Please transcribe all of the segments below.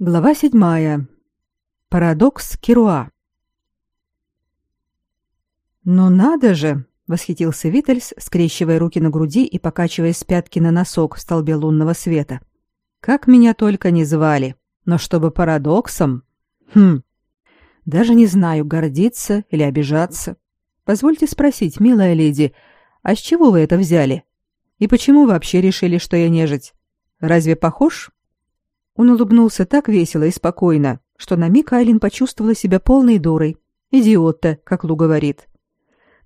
Глава седьмая. Парадокс Керуа. «Ну надо же!» — восхитился Витальс, скрещивая руки на груди и покачивая с пятки на носок в столбе лунного света. «Как меня только не звали! Но чтобы парадоксом... Хм... Даже не знаю, гордиться или обижаться. Позвольте спросить, милая леди, а с чего вы это взяли? И почему вообще решили, что я нежить? Разве похож?» Он улыбнулся так весело и спокойно, что на миг Айлин почувствовала себя полной дурой. Идиотта, как Лу говорит.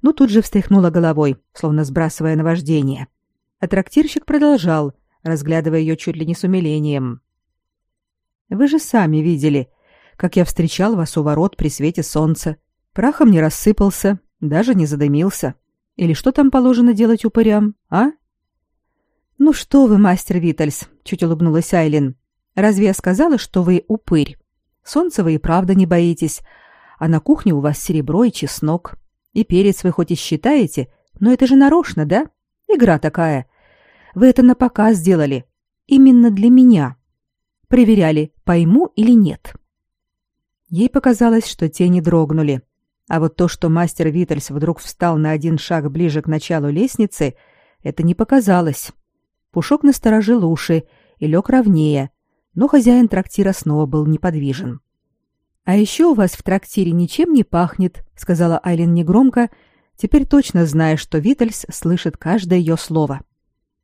Но тут же встряхнула головой, словно сбрасывая наваждение. А трактирщик продолжал, разглядывая ее чуть ли не с умилением. «Вы же сами видели, как я встречал вас у ворот при свете солнца. Прахом не рассыпался, даже не задымился. Или что там положено делать упырям, а?» «Ну что вы, мастер Витальс», — чуть улыбнулась Айлин. Разве я сказала, что вы упырь? Солнца вы и правда не боитесь, а на кухне у вас серебро и чеснок. И перец вы хоть и считаете, но это же нарочно, да? Игра такая. Вы это на показ сделали. Именно для меня. Проверяли, пойму или нет. Ей показалось, что тени дрогнули. А вот то, что мастер Витальс вдруг встал на один шаг ближе к началу лестницы, это не показалось. Пушок насторожил уши и лег ровнее, но хозяин трактира снова был неподвижен. «А еще у вас в трактире ничем не пахнет», — сказала Айлин негромко, теперь точно зная, что Витальс слышит каждое ее слово.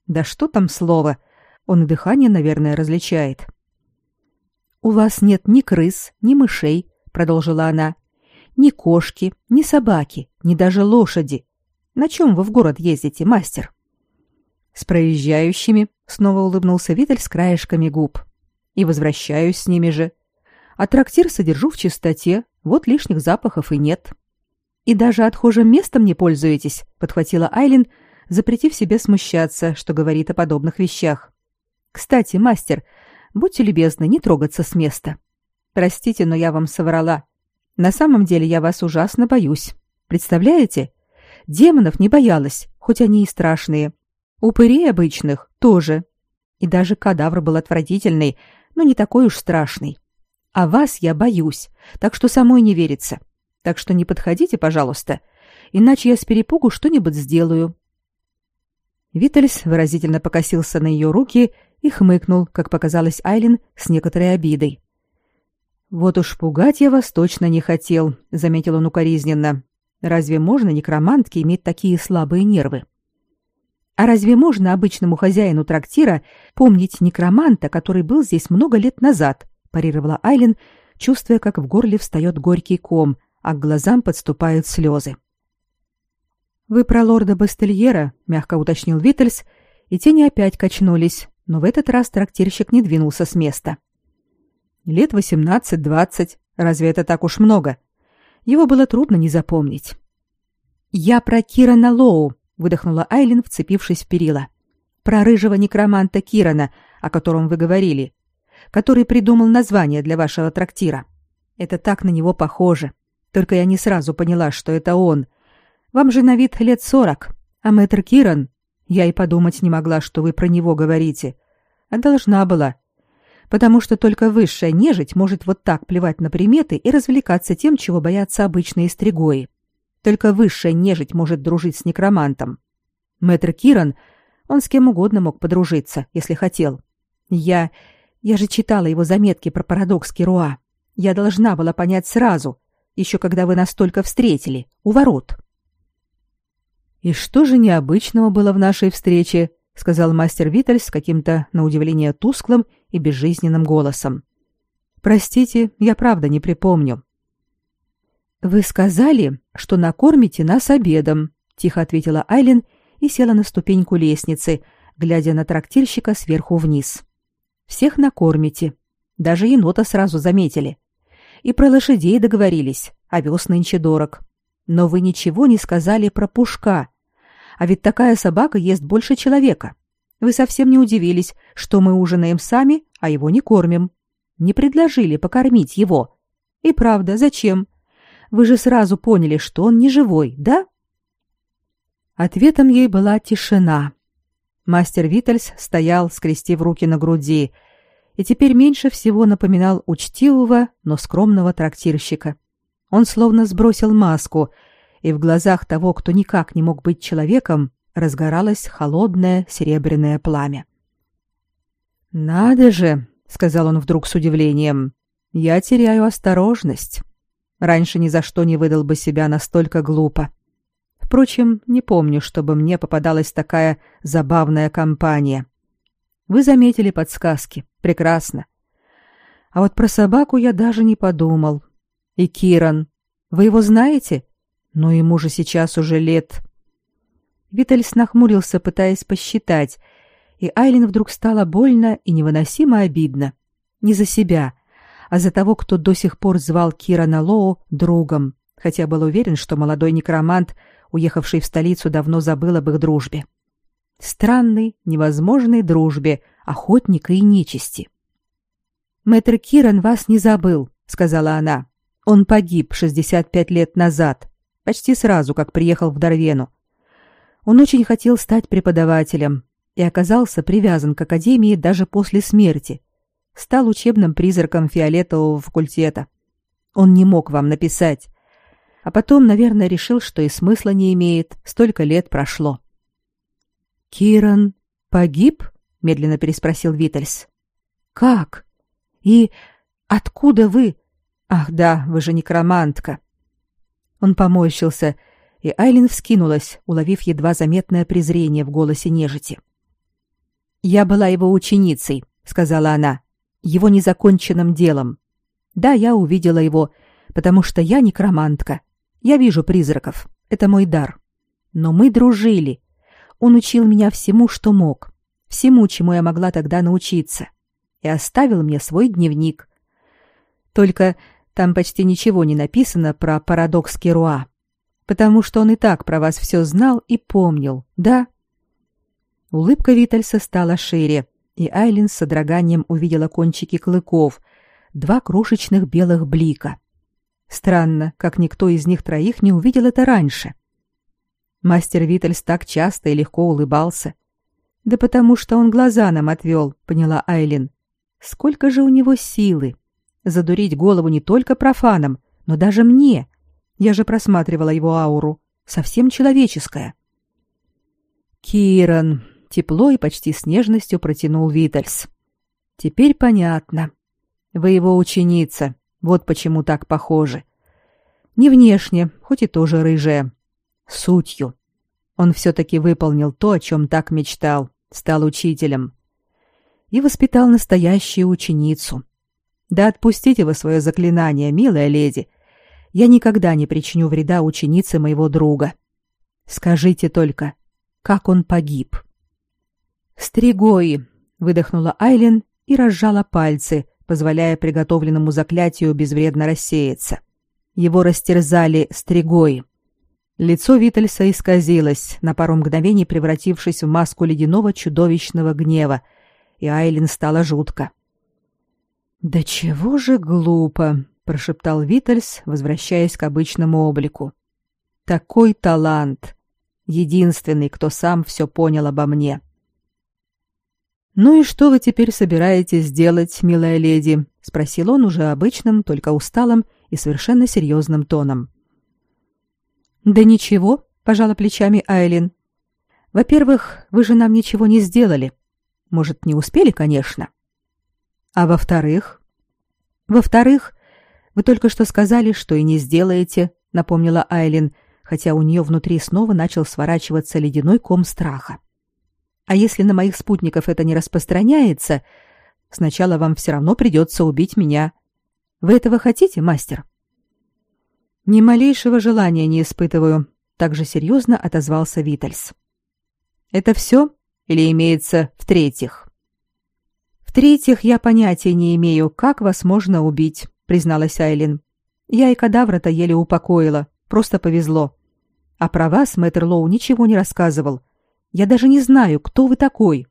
«Да что там слово? Он и дыхание, наверное, различает». «У вас нет ни крыс, ни мышей», — продолжила она, — «ни кошки, ни собаки, ни даже лошади. На чем вы в город ездите, мастер?» «С проезжающими», — снова улыбнулся Виталь краешками губ и возвращаюсь с ними же. А трактир содержу в чистоте, вот лишних запахов и нет. И даже отхожим местом не пользуетесь, подхватила Айлин, запретив себе смущаться, что говорит о подобных вещах. Кстати, мастер, будьте любезны не трогаться с места. Простите, но я вам соврала. На самом деле я вас ужасно боюсь. Представляете? Демонов не боялась, хоть они и страшные. Упырей обычных тоже. И даже кадавр был отвратительный, но не такой уж страшный. А вас я боюсь, так что самой не верится. Так что не подходите, пожалуйста, иначе я с перепугу что-нибудь сделаю». Витальс выразительно покосился на ее руки и хмыкнул, как показалось Айлин, с некоторой обидой. «Вот уж пугать я вас точно не хотел», — заметил он укоризненно. «Разве можно некромантке иметь такие слабые нервы?» А разве можно обычному хозяину трактира помнить некроманта, который был здесь много лет назад? парировала Айлин, чувствуя, как в горле встает горький ком, а к глазам подступают слезы. Вы про лорда Бастельера, мягко уточнил Виттельс, и тени опять качнулись, но в этот раз трактирщик не двинулся с места. Лет восемнадцать-двадцать, разве это так уж много? Его было трудно не запомнить. Я про Кирана Лоу, выдохнула Айлин, вцепившись в перила. Про рыжего некроманта Кирана, о котором вы говорили, который придумал название для вашего трактира. Это так на него похоже. Только я не сразу поняла, что это он. Вам же на вид лет сорок, а мэтр Киран... Я и подумать не могла, что вы про него говорите. А должна была. Потому что только высшая нежить может вот так плевать на приметы и развлекаться тем, чего боятся обычные стригои. Только высшая нежить может дружить с некромантом. Мэтр Киран, он с кем угодно мог подружиться, если хотел. Я... я же читала его заметки про парадокс Керуа. Я должна была понять сразу, еще когда вы нас только встретили, у ворот. «И что же необычного было в нашей встрече?» — сказал мастер Виталь с каким-то, на удивление, тусклым и безжизненным голосом. «Простите, я правда не припомню». Вы сказали, что накормите нас обедом, тихо ответила Айлин и села на ступеньку лестницы, глядя на трактирщика сверху вниз. Всех накормите. Даже енота сразу заметили. И про лошадей договорились, овес нынче дорог. Но вы ничего не сказали про пушка. А ведь такая собака ест больше человека. Вы совсем не удивились, что мы ужинаем сами, а его не кормим. Не предложили покормить его. И правда, зачем? Вы же сразу поняли, что он не живой, да? Ответом ей была тишина. Мастер Витальс стоял, скрестив руки на груди, и теперь меньше всего напоминал учтивого, но скромного трактирщика. Он словно сбросил маску, и в глазах того, кто никак не мог быть человеком, разгоралось холодное серебряное пламя. «Надо же!» — сказал он вдруг с удивлением. «Я теряю осторожность. Раньше ни за что не выдал бы себя настолько глупо. Впрочем, не помню, чтобы мне попадалась такая забавная компания. Вы заметили подсказки. Прекрасно. А вот про собаку я даже не подумал. И Киран. Вы его знаете? Но ему же сейчас уже лет... Витальс нахмурился, пытаясь посчитать, и Айлин вдруг стало больно и невыносимо обидно. Не за себя, а за того, кто до сих пор звал Кирана Лоу другом, хотя был уверен, что молодой некромант, уехавший в столицу, давно забыл об их дружбе. Странной, невозможной дружбе охотника и нечисти. «Мэтр Киран вас не забыл», — сказала она. «Он погиб 65 лет назад, почти сразу, как приехал в Дарвену. Он очень хотел стать преподавателем и оказался привязан к академии даже после смерти. Стал учебным призраком фиолетового факультета. Он не мог вам написать. А потом, наверное, решил, что и смысла не имеет, столько лет прошло. «Киран погиб?» — медленно переспросил Витальс. «Как? И откуда вы? Ах да, вы же некромантка». Он поморщился, и Айлин вскинулась, уловив едва заметное презрение в голосе нежити. «Я была его ученицей», — сказала она, — «его незаконченным делом. Да, я увидела его, потому что я некромантка. Я вижу призраков. Это мой дар. Но мы дружили, он учил меня всему, что мог, всему, чему я могла тогда научиться, и оставил мне свой дневник. Только там почти ничего не написано про парадокс Керуа, потому что он и так про вас все знал и помнил, да? Улыбка Витальса стала шире, и Айлин с содроганием увидела кончики клыков, два крошечных белых блика. Странно, как никто из них троих не увидел это раньше. — Мастер Витальс так часто и легко улыбался. Да потому что он глаза нам отвел, поняла Айлин. Сколько же у него силы! Задурить голову не только профанам, но даже мне. Я же просматривала его ауру. Совсем человеческая. Киран, тепло и почти с нежностью протянул Витальс. Теперь понятно. Вы его ученица. Вот почему так похожи. Не внешне, хоть и тоже рыжая, сутью. Он все-таки выполнил то, о чем так мечтал, стал учителем. И воспитал настоящую ученицу. Да отпустите вы свое заклинание, милая леди. Я никогда не причиню вреда ученице моего друга. Скажите только, как он погиб? Стригои, выдохнула Айлен и разжала пальцы, позволяя приготовленному заклятию безвредно рассеяться. Его растерзали стригои. Лицо Витальса исказилось, на пару мгновений превратившись в маску ледяного чудовищного гнева, и Айлин стало жутко. «Да чего же глупо!» — прошептал Витальс, возвращаясь к обычному облику. «Такой талант! Единственный, кто сам все понял обо мне!» «Ну и что вы теперь собираетесь делать, милая леди?» — спросил он уже обычным, только усталым и совершенно серьезным тоном. Да ничего, пожала плечами Айлин. Во-первых, вы же нам ничего не сделали. Может, не успели, конечно. А во-вторых? Во-вторых, вы только что сказали, что и не сделаете, напомнила Айлин, хотя у нее внутри снова начал сворачиваться ледяной ком страха. А если на моих спутников это не распространяется, сначала вам все равно придется убить меня. Вы этого хотите, мастер? Ни малейшего желания не испытываю, также серьезно отозвался Витальс. Это все или имеется в-третьих? В-третьих, я понятия не имею, как вас можно убить, призналась Айлин. Я и кадавра-то еле упокоила, просто повезло. А про вас мэтр ничего не рассказывал. Я даже не знаю, кто вы такой.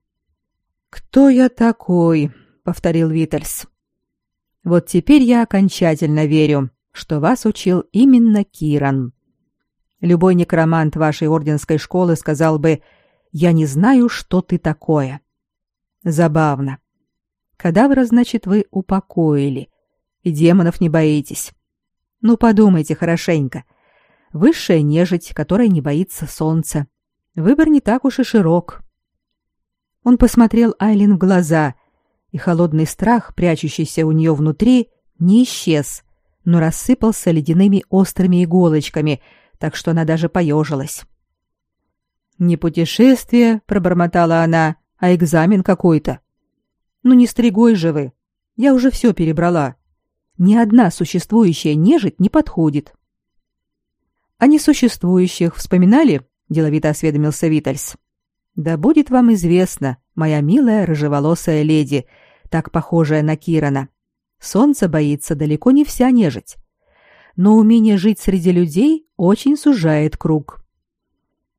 Кто я такой? повторил Витальс. Вот теперь я окончательно верю, что вас учил именно Киран. Любой некромант вашей орденской школы сказал бы: "Я не знаю, что ты такое". Забавно. Кадавра, значит, вы упокоили. И демонов не боитесь. Ну, подумайте хорошенько. Высшая нежить, которая не боится солнца. Выбор не так уж и широк. Он посмотрел Айлин в глаза, и холодный страх, прячущийся у нее внутри, не исчез, но рассыпался ледяными острыми иголочками, так что она даже поежилась. «Не путешествие», — пробормотала она, — «а экзамен какой-то». «Ну не стригой же вы. Я уже все перебрала. Ни одна существующая нежить не подходит». «О несуществующих вспоминали?» — деловито осведомился Витальс. «Да будет вам известно, моя милая рыжеволосая леди, так похожая на Кирана. Солнце боится далеко не вся нежить. Но умение жить среди людей очень сужает круг.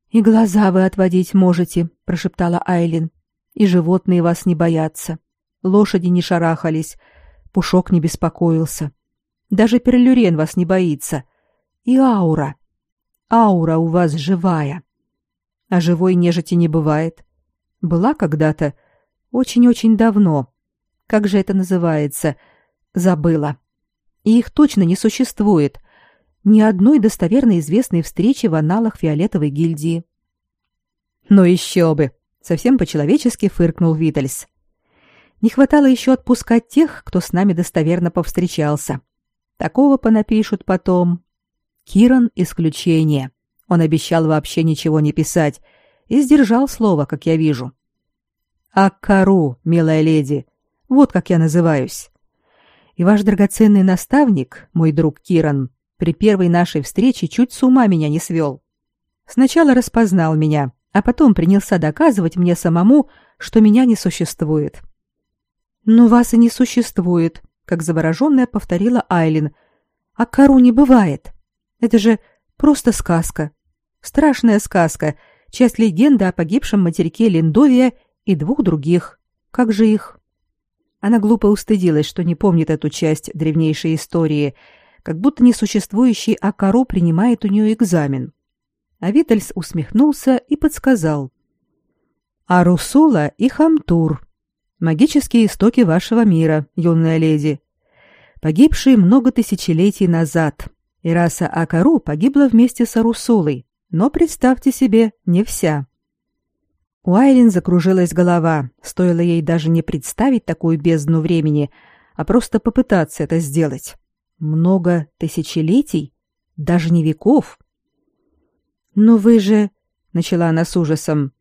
«И глаза вы отводить можете», — прошептала Айлин. «И животные вас не боятся. Лошади не шарахались, Пушок не беспокоился. Даже Перлюрен вас не боится. И аура. Аура у вас живая. А живой нежити не бывает. Была когда-то, очень-очень давно. Как же это называется? Забыла. И их точно не существует ни одной достоверно известной встречи в аналах фиолетовой гильдии. Но еще бы, совсем по-человечески фыркнул Витальс. Не хватало еще отпускать тех, кто с нами достоверно повстречался. Такого понапишут потом. Киран исключение. Он обещал вообще ничего не писать и сдержал слово, как я вижу. А Кару, милая леди, вот как я называюсь. И ваш драгоценный наставник, мой друг Киран, при первой нашей встрече чуть с ума меня не свел. Сначала распознал меня, а потом принялся доказывать мне самому, что меня не существует. «Но вас и не существует», — как завороженная повторила Айлин. «А кору не бывает. Это же просто сказка. Страшная сказка, часть легенды о погибшем материке Линдовия и двух других. Как же их?» Она глупо устыдилась, что не помнит эту часть древнейшей истории — как будто несуществующий Акаро принимает у нее экзамен. А Витальс усмехнулся и подсказал. «Арусула и Хамтур. Магические истоки вашего мира, юная леди. Погибшие много тысячелетий назад. И раса Акару погибла вместе с Арусулой, но, представьте себе, не вся». У Айлин закружилась голова, стоило ей даже не представить такую бездну времени, а просто попытаться это сделать. Много тысячелетий? Даже не веков? Но вы же... Начала она с ужасом.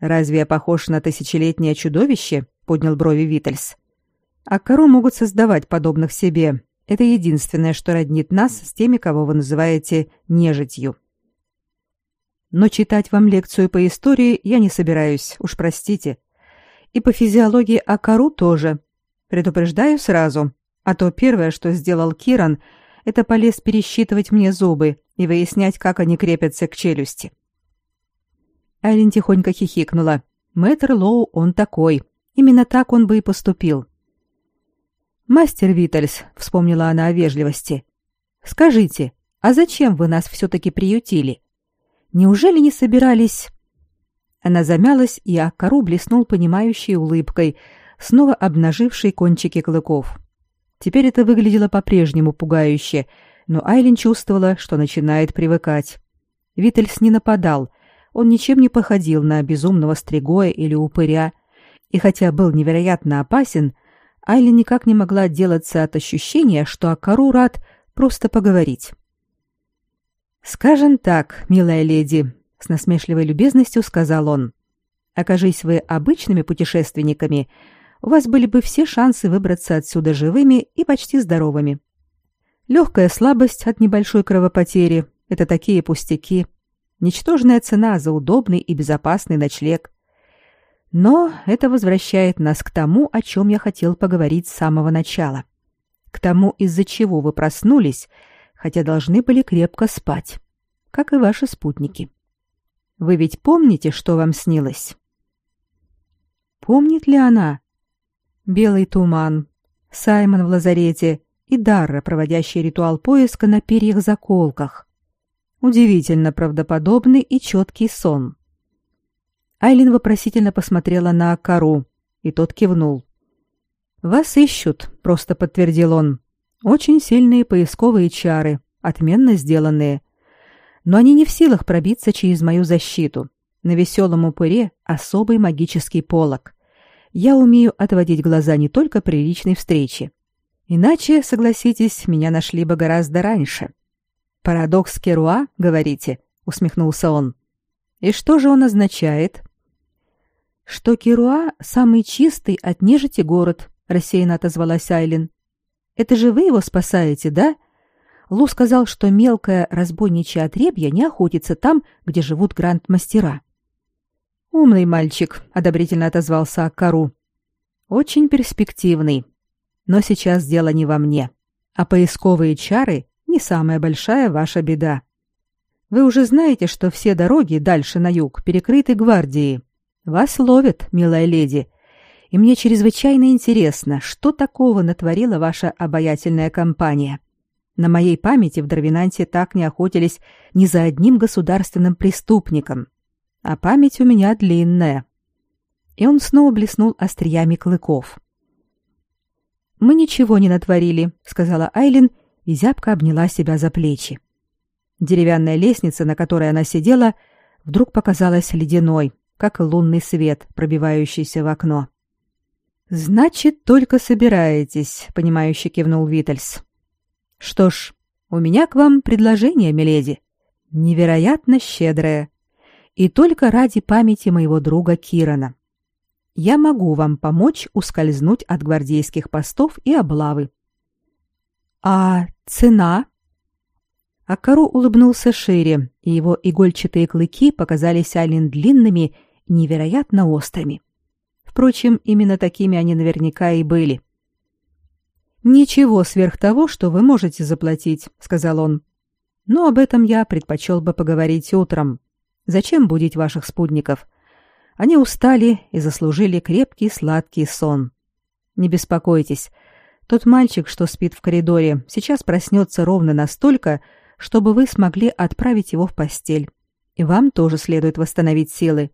Разве я похож на тысячелетнее чудовище? Поднял брови Витальс. А кору могут создавать подобных себе. Это единственное, что роднит нас с теми, кого вы называете нежитью. Но читать вам лекцию по истории я не собираюсь, уж простите. И по физиологии Акару тоже. Предупреждаю сразу, а то первое, что сделал Киран, это полез пересчитывать мне зубы и выяснять, как они крепятся к челюсти. Айлин тихонько хихикнула. Мэтр Лоу он такой. Именно так он бы и поступил. «Мастер Витальс», — вспомнила она о вежливости, — «скажите, а зачем вы нас все-таки приютили? Неужели не собирались...» Она замялась, и Акару блеснул понимающей улыбкой, снова обнажившей кончики клыков. Теперь это выглядело по-прежнему пугающе, но Айлин чувствовала, что начинает привыкать. Вительс не нападал, он ничем не походил на безумного стригоя или упыря, и хотя был невероятно опасен, Айлин никак не могла отделаться от ощущения, что Акару рад просто поговорить. «Скажем так, милая леди», — с насмешливой любезностью сказал он, — «окажись вы обычными путешественниками, у вас были бы все шансы выбраться отсюда живыми и почти здоровыми. Легкая слабость от небольшой кровопотери – это такие пустяки. Ничтожная цена за удобный и безопасный ночлег. Но это возвращает нас к тому, о чем я хотел поговорить с самого начала. К тому, из-за чего вы проснулись, хотя должны были крепко спать, как и ваши спутники. Вы ведь помните, что вам снилось? Помнит ли она? белый туман, Саймон в лазарете и Дарра, проводящий ритуал поиска на перьях-заколках. Удивительно правдоподобный и четкий сон. Айлин вопросительно посмотрела на Акару, и тот кивнул. Вас ищут, просто подтвердил он. Очень сильные поисковые чары, отменно сделанные. Но они не в силах пробиться через мою защиту. На веселом упыре особый магический полог. Я умею отводить глаза не только при личной встрече. Иначе, согласитесь, меня нашли бы гораздо раньше. Парадокс Керуа, говорите, усмехнулся он. И что же он означает? Что Керуа самый чистый от нежити город, рассеянно отозвалась Айлин. Это же вы его спасаете, да? Лу сказал, что мелкое разбойничье отребье не охотится там, где живут гранд-мастера. Умный мальчик, одобрительно отозвался Акару. Очень перспективный. Но сейчас дело не во мне, а поисковые чары не самая большая ваша беда. Вы уже знаете, что все дороги дальше на юг перекрыты гвардией. Вас ловят, милая леди. И мне чрезвычайно интересно, что такого натворила ваша обаятельная компания. На моей памяти в Дарвинанте так не охотились ни за одним государственным преступником а память у меня длинная. И он снова блеснул остриями клыков. Мы ничего не натворили, сказала Айлин и зябко обняла себя за плечи. Деревянная лестница, на которой она сидела, вдруг показалась ледяной, как лунный свет, пробивающийся в окно. Значит, только собираетесь, понимающе кивнул Витальс. Что ж, у меня к вам предложение, миледи, невероятно щедрое и только ради памяти моего друга Кирана. Я могу вам помочь ускользнуть от гвардейских постов и облавы. А цена? Акару улыбнулся шире, и его игольчатые клыки показались Айлин длинными невероятно острыми. Впрочем, именно такими они наверняка и были. «Ничего сверх того, что вы можете заплатить», — сказал он. «Но об этом я предпочел бы поговорить утром. Зачем будить ваших спутников? Они устали и заслужили крепкий сладкий сон. Не беспокойтесь. Тот мальчик, что спит в коридоре, сейчас проснется ровно настолько, чтобы вы смогли отправить его в постель. И вам тоже следует восстановить силы.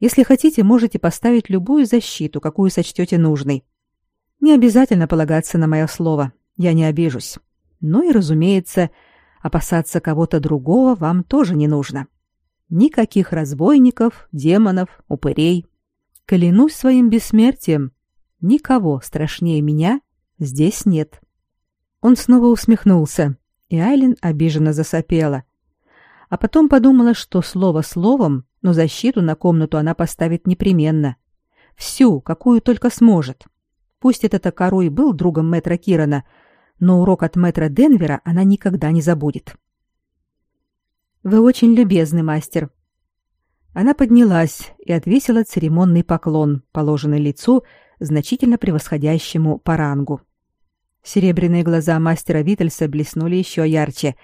Если хотите, можете поставить любую защиту, какую сочтете нужной. Не обязательно полагаться на мое слово. Я не обижусь. Ну и, разумеется, опасаться кого-то другого вам тоже не нужно. — Никаких разбойников, демонов, упырей. Клянусь своим бессмертием, никого страшнее меня здесь нет. Он снова усмехнулся, и Айлин обиженно засопела. А потом подумала, что слово словом, но защиту на комнату она поставит непременно. Всю, какую только сможет. Пусть этот Акару и был другом мэтра Кирана, но урок от мэтра Денвера она никогда не забудет. Вы очень любезны, мастер. Она поднялась и отвесила церемонный поклон, положенный лицу, значительно превосходящему по рангу. Серебряные глаза мастера Витальса блеснули еще ярче,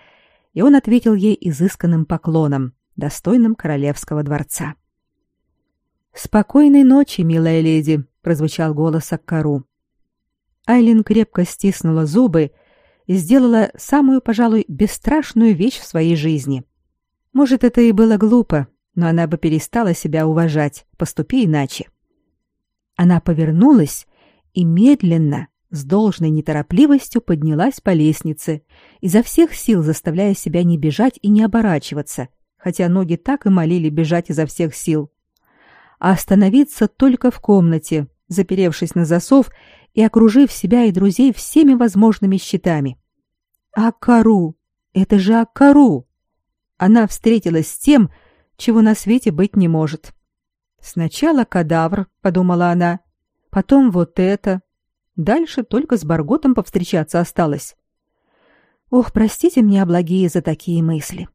и он ответил ей изысканным поклоном, достойным королевского дворца. «Спокойной ночи, милая леди», — прозвучал голос Аккару. Айлин крепко стиснула зубы и сделала самую, пожалуй, бесстрашную вещь в своей жизни — может, это и было глупо, но она бы перестала себя уважать, поступи иначе. Она повернулась и медленно, с должной неторопливостью поднялась по лестнице, изо всех сил заставляя себя не бежать и не оборачиваться, хотя ноги так и молили бежать изо всех сил, а остановиться только в комнате, заперевшись на засов и окружив себя и друзей всеми возможными щитами. Акару! Это же Акару! она встретилась с тем, чего на свете быть не может. Сначала кадавр, подумала она, потом вот это. Дальше только с Барготом повстречаться осталось. Ох, простите меня, благие, за такие мысли.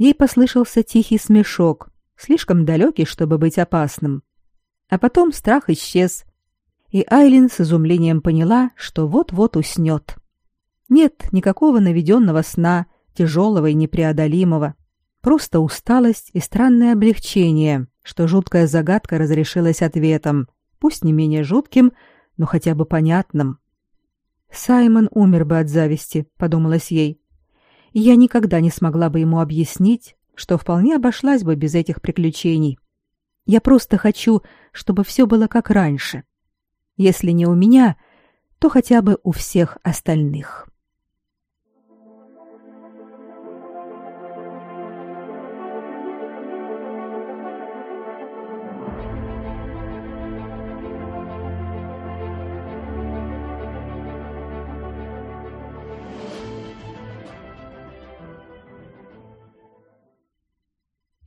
Ей послышался тихий смешок, слишком далекий, чтобы быть опасным. А потом страх исчез, и Айлин с изумлением поняла, что вот-вот уснет. Нет никакого наведенного сна — тяжелого и непреодолимого. Просто усталость и странное облегчение, что жуткая загадка разрешилась ответом, пусть не менее жутким, но хотя бы понятным. Саймон умер бы от зависти, подумалось ей. И я никогда не смогла бы ему объяснить, что вполне обошлась бы без этих приключений. Я просто хочу, чтобы все было как раньше. Если не у меня, то хотя бы у всех остальных.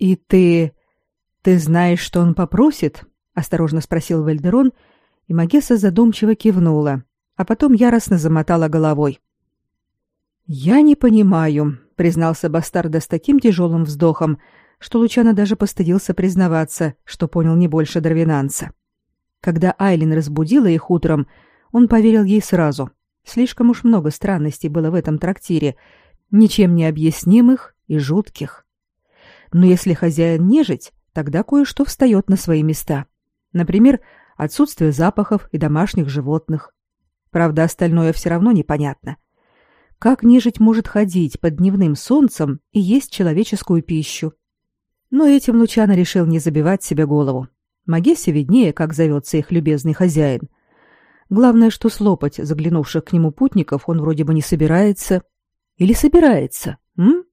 «И ты... ты знаешь, что он попросит?» — осторожно спросил Вальдерон, и Магесса задумчиво кивнула, а потом яростно замотала головой. «Я не понимаю», — признался Бастарда с таким тяжелым вздохом, что Лучано даже постыдился признаваться, что понял не больше Дарвинанца. Когда Айлин разбудила их утром, он поверил ей сразу. Слишком уж много странностей было в этом трактире, ничем не объяснимых и жутких. Но если хозяин нежить, тогда кое-что встает на свои места. Например, отсутствие запахов и домашних животных. Правда, остальное все равно непонятно. Как нежить может ходить под дневным солнцем и есть человеческую пищу? Но этим Лучано решил не забивать себе голову. Магессе виднее, как зовется их любезный хозяин. Главное, что слопать заглянувших к нему путников он вроде бы не собирается. Или собирается, м?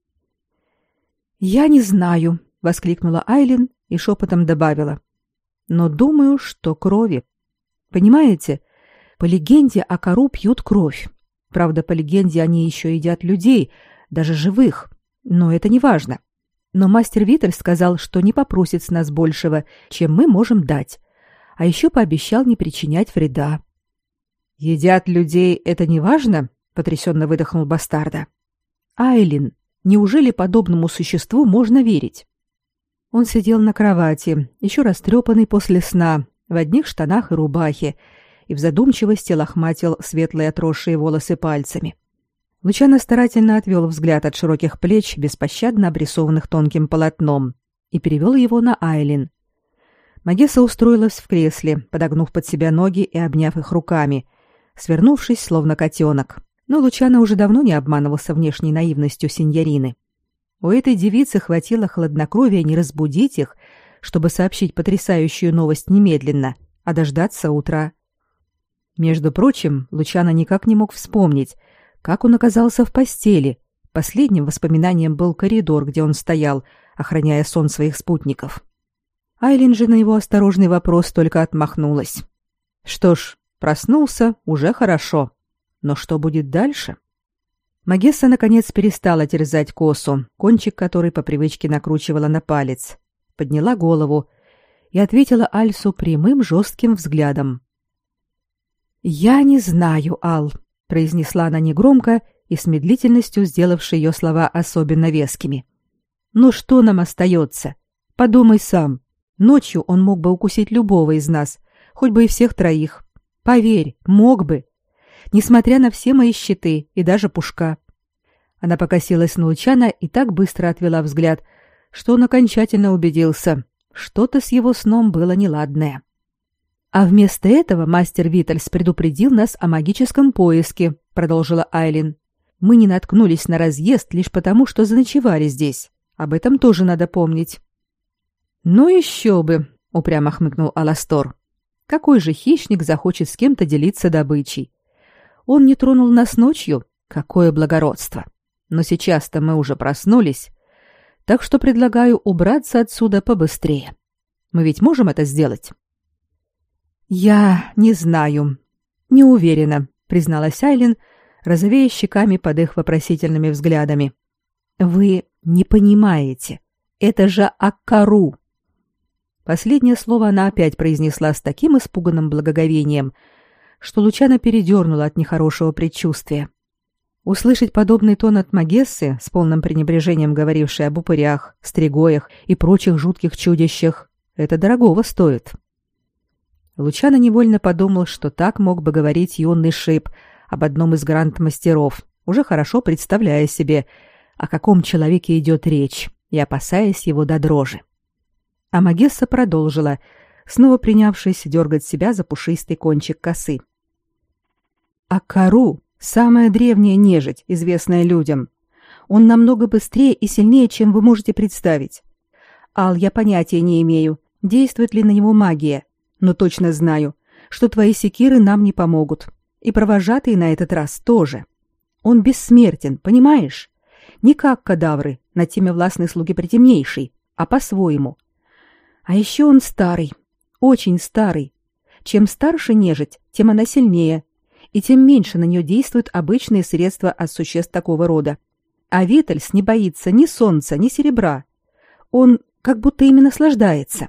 «Я не знаю», — воскликнула Айлин и шепотом добавила. «Но думаю, что крови. Понимаете, по легенде о кору пьют кровь. Правда, по легенде они еще едят людей, даже живых. Но это не важно. Но мастер Виталь сказал, что не попросит с нас большего, чем мы можем дать. А еще пообещал не причинять вреда». «Едят людей — это не важно?» — потрясенно выдохнул Бастарда. «Айлин, Неужели подобному существу можно верить? Он сидел на кровати, еще растрепанный после сна, в одних штанах и рубахе, и в задумчивости лохматил светлые отросшие волосы пальцами. Лучано старательно отвел взгляд от широких плеч, беспощадно обрисованных тонким полотном, и перевел его на Айлин. Магесса устроилась в кресле, подогнув под себя ноги и обняв их руками, свернувшись, словно котенок. Но Лучано уже давно не обманывался внешней наивностью сеньорины. У этой девицы хватило хладнокровия не разбудить их, чтобы сообщить потрясающую новость немедленно, а дождаться утра. Между прочим, Лучано никак не мог вспомнить, как он оказался в постели. Последним воспоминанием был коридор, где он стоял, охраняя сон своих спутников. Айлин же на его осторожный вопрос только отмахнулась. Что ж, проснулся, уже хорошо. Но что будет дальше? Магесса наконец перестала терзать косу, кончик которой по привычке накручивала на палец, подняла голову и ответила Альсу прямым жестким взглядом. «Я не знаю, Ал», — произнесла она негромко и с медлительностью сделавшей ее слова особенно вескими. «Но что нам остается? Подумай сам. Ночью он мог бы укусить любого из нас, хоть бы и всех троих. Поверь, мог бы несмотря на все мои щиты и даже пушка. Она покосилась на Лучана и так быстро отвела взгляд, что он окончательно убедился, что-то с его сном было неладное. А вместо этого мастер Витальс предупредил нас о магическом поиске, продолжила Айлин. Мы не наткнулись на разъезд лишь потому, что заночевали здесь. Об этом тоже надо помнить. Ну еще бы, упрямо хмыкнул Аластор. Какой же хищник захочет с кем-то делиться добычей? Он не тронул нас ночью. Какое благородство. Но сейчас-то мы уже проснулись. Так что предлагаю убраться отсюда побыстрее. Мы ведь можем это сделать? Я не знаю. Не уверена, призналась Айлин, розовея щеками под их вопросительными взглядами. Вы не понимаете. Это же Аккару. Последнее слово она опять произнесла с таким испуганным благоговением, что Лучана передернула от нехорошего предчувствия. Услышать подобный тон от Магессы, с полным пренебрежением говорившей об упырях, стригоях и прочих жутких чудищах, это дорогого стоит. Лучано невольно подумал, что так мог бы говорить юный шип об одном из гранд-мастеров, уже хорошо представляя себе, о каком человеке идет речь, и опасаясь его до дрожи. А Магесса продолжила, снова принявшись дергать себя за пушистый кончик косы. А Кару — самая древняя нежить, известная людям. Он намного быстрее и сильнее, чем вы можете представить. Ал, я понятия не имею, действует ли на него магия, но точно знаю, что твои секиры нам не помогут. И провожатые на этот раз тоже. Он бессмертен, понимаешь? Не как кадавры, на теме властной слуги притемнейший, а по-своему. А еще он старый, очень старый. Чем старше нежить, тем она сильнее, и тем меньше на нее действуют обычные средства от существ такого рода. А Витальс не боится ни солнца, ни серебра. Он как будто ими наслаждается.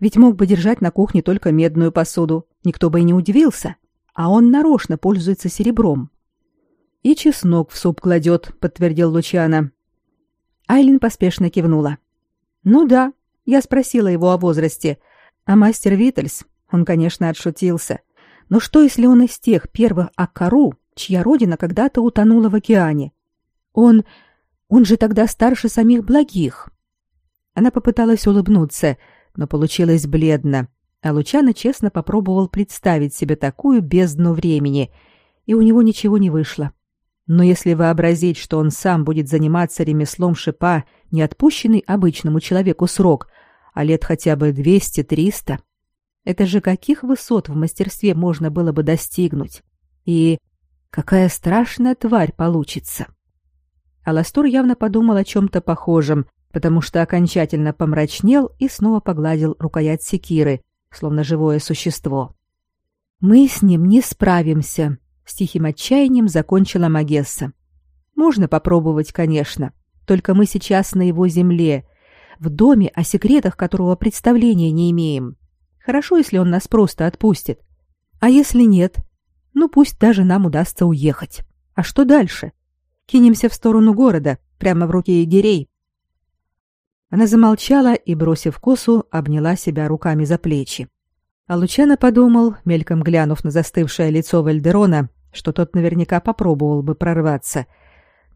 Ведь мог бы держать на кухне только медную посуду, никто бы и не удивился. А он нарочно пользуется серебром. «И чеснок в суп кладет», — подтвердил Лучана. Айлин поспешно кивнула. «Ну да, я спросила его о возрасте. А мастер Витальс, он, конечно, отшутился. Но что, если он из тех первых Аккару, чья родина когда-то утонула в океане? Он... он же тогда старше самих благих». Она попыталась улыбнуться, но получилось бледно, а Лучано честно попробовал представить себе такую бездну времени, и у него ничего не вышло. Но если вообразить, что он сам будет заниматься ремеслом шипа, не отпущенный обычному человеку срок, а лет хотя бы 200-300, это же каких высот в мастерстве можно было бы достигнуть? И какая страшная тварь получится! Аластур явно подумал о чем-то похожем, потому что окончательно помрачнел и снова погладил рукоять секиры, словно живое существо. «Мы с ним не справимся», — с тихим отчаянием закончила Магесса. «Можно попробовать, конечно, только мы сейчас на его земле, в доме, о секретах которого представления не имеем. Хорошо, если он нас просто отпустит. А если нет? Ну, пусть даже нам удастся уехать. А что дальше? Кинемся в сторону города, прямо в руки егерей, она замолчала и, бросив косу, обняла себя руками за плечи. А Лучано подумал, мельком глянув на застывшее лицо Вальдерона, что тот наверняка попробовал бы прорваться.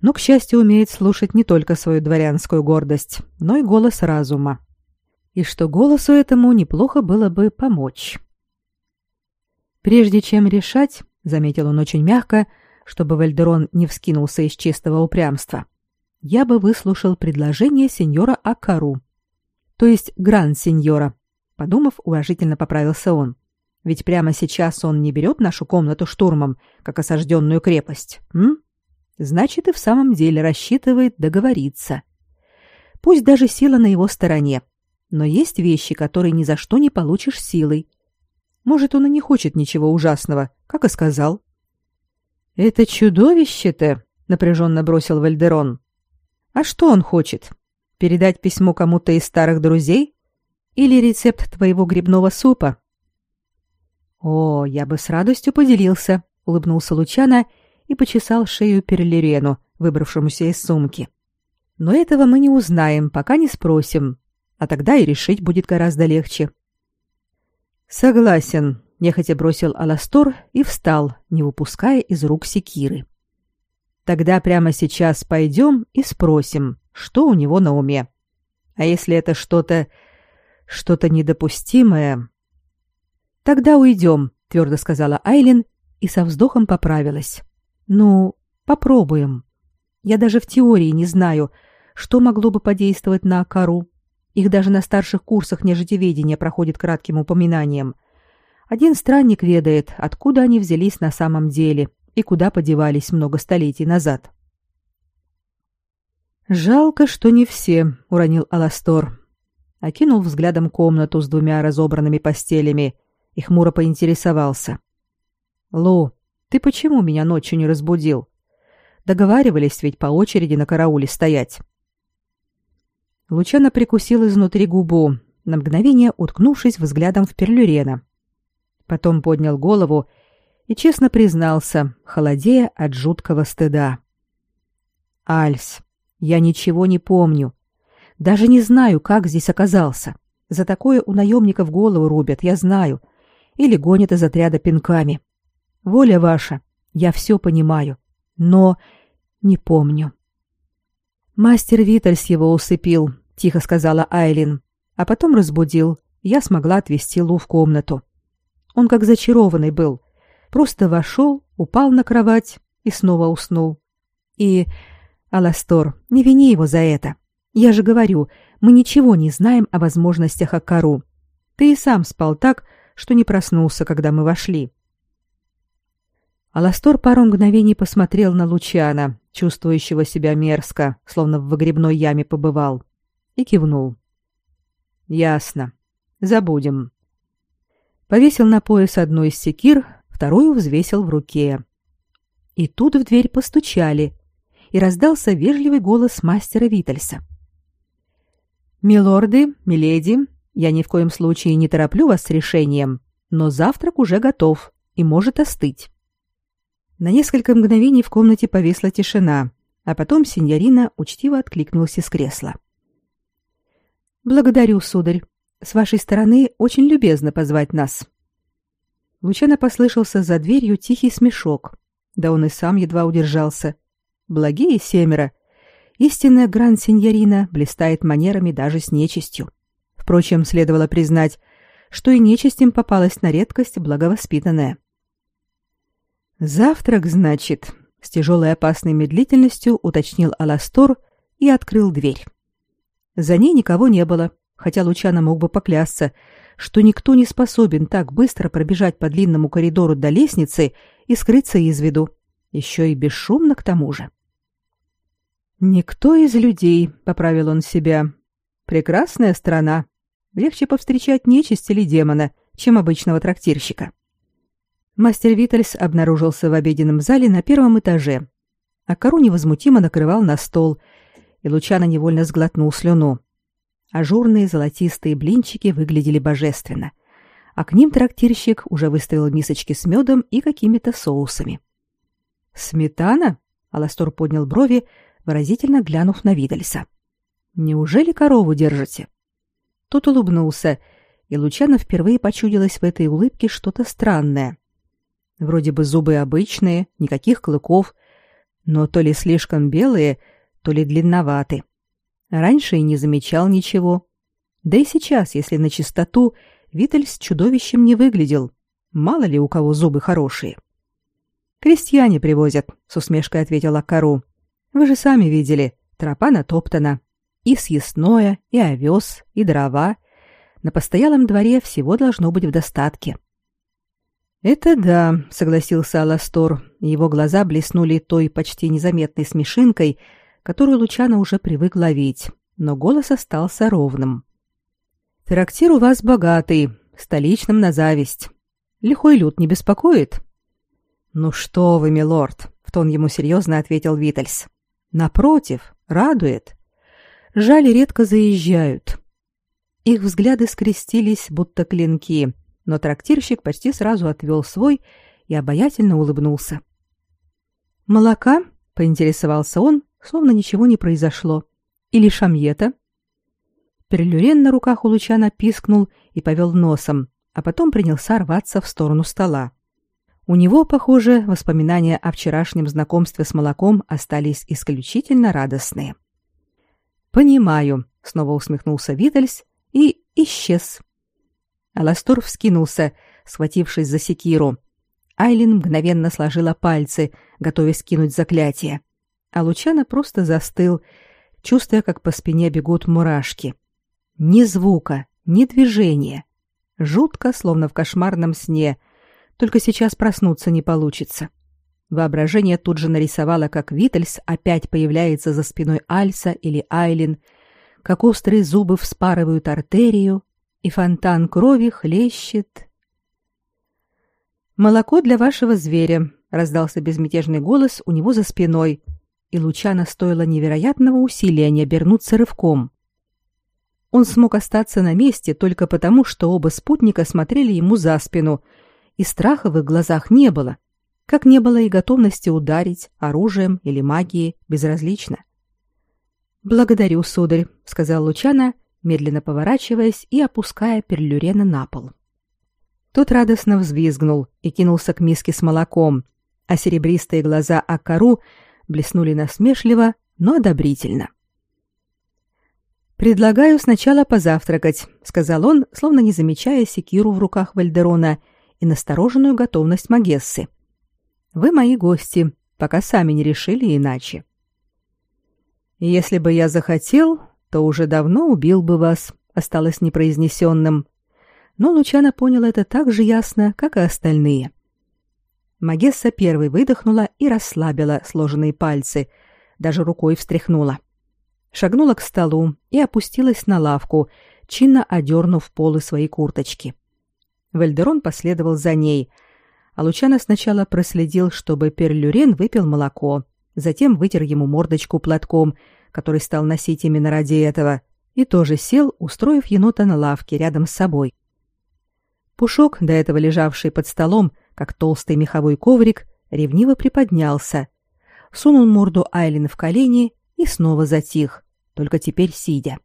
Но, к счастью, умеет слушать не только свою дворянскую гордость, но и голос разума. И что голосу этому неплохо было бы помочь. Прежде чем решать, заметил он очень мягко, чтобы Вальдерон не вскинулся из чистого упрямства — я бы выслушал предложение сеньора Акару. То есть гранд-сеньора. Подумав, уважительно поправился он. Ведь прямо сейчас он не берет нашу комнату штурмом, как осажденную крепость. М? Значит, и в самом деле рассчитывает договориться. Пусть даже сила на его стороне. Но есть вещи, которые ни за что не получишь силой. Может, он и не хочет ничего ужасного, как и сказал. «Это чудовище-то!» — напряженно бросил Вальдерон. А что он хочет? Передать письмо кому-то из старых друзей? Или рецепт твоего грибного супа? О, я бы с радостью поделился, улыбнулся Лучана и почесал шею Перлерену, выбравшемуся из сумки. Но этого мы не узнаем, пока не спросим, а тогда и решить будет гораздо легче. Согласен, нехотя бросил Аластор и встал, не выпуская из рук секиры. Тогда прямо сейчас пойдем и спросим, что у него на уме. А если это что-то... что-то недопустимое... Тогда уйдем, твердо сказала Айлин и со вздохом поправилась. Ну, попробуем. Я даже в теории не знаю, что могло бы подействовать на Акару. Их даже на старших курсах нежитеведения проходит кратким упоминанием. Один странник ведает, откуда они взялись на самом деле, и куда подевались много столетий назад. «Жалко, что не все», — уронил Аластор. Окинул взглядом комнату с двумя разобранными постелями и хмуро поинтересовался. «Лу, ты почему меня ночью не разбудил? Договаривались ведь по очереди на карауле стоять». Лучано прикусил изнутри губу, на мгновение уткнувшись взглядом в Перлюрена. Потом поднял голову и честно признался, холодея от жуткого стыда. «Альс, я ничего не помню. Даже не знаю, как здесь оказался. За такое у наемников голову рубят, я знаю. Или гонят из отряда пинками. Воля ваша, я все понимаю. Но не помню». «Мастер Витальс его усыпил», — тихо сказала Айлин, а потом разбудил. Я смогла отвести Лу в комнату. Он как зачарованный был, просто вошел, упал на кровать и снова уснул. И, Аластор, не вини его за это. Я же говорю, мы ничего не знаем о возможностях Акару. Ты и сам спал так, что не проснулся, когда мы вошли. Аластор пару мгновений посмотрел на Лучана, чувствующего себя мерзко, словно в выгребной яме побывал, и кивнул. Ясно. Забудем. Повесил на пояс одну из секир, вторую взвесил в руке. И тут в дверь постучали, и раздался вежливый голос мастера Витальса. «Милорды, миледи, я ни в коем случае не тороплю вас с решением, но завтрак уже готов и может остыть». На несколько мгновений в комнате повисла тишина, а потом сеньорина учтиво откликнулась из кресла. «Благодарю, сударь. С вашей стороны очень любезно позвать нас». Лучано послышался за дверью тихий смешок. Да он и сам едва удержался. Благие семеро. Истинная гранд-синьорина блистает манерами даже с нечистью. Впрочем, следовало признать, что и нечисть им попалась на редкость благовоспитанная. «Завтрак, значит», — с тяжелой опасной медлительностью уточнил Аластор и открыл дверь. За ней никого не было, хотя Лучано мог бы поклясться, что никто не способен так быстро пробежать по длинному коридору до лестницы и скрыться из виду, еще и бесшумно к тому же. «Никто из людей», — поправил он себя. «Прекрасная страна. Легче повстречать нечисть или демона, чем обычного трактирщика». Мастер Витальс обнаружился в обеденном зале на первом этаже, а Кару невозмутимо накрывал на стол, и Лучано невольно сглотнул слюну. Ажурные золотистые блинчики выглядели божественно, а к ним трактирщик уже выставил мисочки с медом и какими-то соусами. «Сметана?» — Аластор поднял брови, выразительно глянув на Видальса. «Неужели корову держите?» Тот улыбнулся, и Лучано впервые почудилось в этой улыбке что-то странное. Вроде бы зубы обычные, никаких клыков, но то ли слишком белые, то ли длинноваты. Раньше и не замечал ничего. Да и сейчас, если на чистоту, Виталь чудовищем не выглядел. Мало ли у кого зубы хорошие. «Крестьяне привозят», — с усмешкой ответила Кару. Вы же сами видели, тропа натоптана. И съестное, и овес, и дрова. На постоялом дворе всего должно быть в достатке. «Это да», — согласился Аластор. Его глаза блеснули той почти незаметной смешинкой, которую Лучано уже привык ловить, но голос остался ровным. «Трактир у вас богатый, столичным на зависть. Лихой люд не беспокоит?» «Ну что вы, милорд», — в тон ему серьезно ответил Витальс. Напротив, радует. Жаль, редко заезжают. Их взгляды скрестились, будто клинки, но трактирщик почти сразу отвел свой и обаятельно улыбнулся. «Молока?» — поинтересовался он, словно ничего не произошло. «Или шамьета?» Перлюрен на руках у Лучана пискнул и повел носом, а потом принялся рваться в сторону стола. У него, похоже, воспоминания о вчерашнем знакомстве с молоком остались исключительно радостные. «Понимаю», — снова усмехнулся Витальс и исчез. Аластор вскинулся, схватившись за секиру. Айлин мгновенно сложила пальцы, готовясь кинуть заклятие. А Лучано просто застыл, чувствуя, как по спине бегут мурашки. Ни звука, ни движения. Жутко, словно в кошмарном сне — только сейчас проснуться не получится. Воображение тут же нарисовало, как Витальс опять появляется за спиной Альса или Айлин, как острые зубы вспарывают артерию, и фонтан крови хлещет. «Молоко для вашего зверя», — раздался безмятежный голос у него за спиной, и Лучано стоило невероятного усилия не обернуться рывком. Он смог остаться на месте только потому, что оба спутника смотрели ему за спину — и страха в их глазах не было, как не было и готовности ударить оружием или магией безразлично. «Благодарю, сударь», — сказал Лучана, медленно поворачиваясь и опуская перлюрена на пол. Тот радостно взвизгнул и кинулся к миске с молоком, а серебристые глаза Акару блеснули насмешливо, но одобрительно. «Предлагаю сначала позавтракать», — сказал он, словно не замечая секиру в руках Вальдерона — и настороженную готовность Магессы. Вы мои гости, пока сами не решили иначе. Если бы я захотел, то уже давно убил бы вас, осталось непроизнесенным. Но Лучана поняла это так же ясно, как и остальные. Магесса первой выдохнула и расслабила сложенные пальцы, даже рукой встряхнула. Шагнула к столу и опустилась на лавку, чинно одернув полы своей курточки. Вальдерон последовал за ней, а Лучано сначала проследил, чтобы Перлюрен выпил молоко, затем вытер ему мордочку платком, который стал носить именно ради этого, и тоже сел, устроив енота на лавке рядом с собой. Пушок, до этого лежавший под столом, как толстый меховой коврик, ревниво приподнялся, сунул морду Айлин в колени и снова затих, только теперь сидя.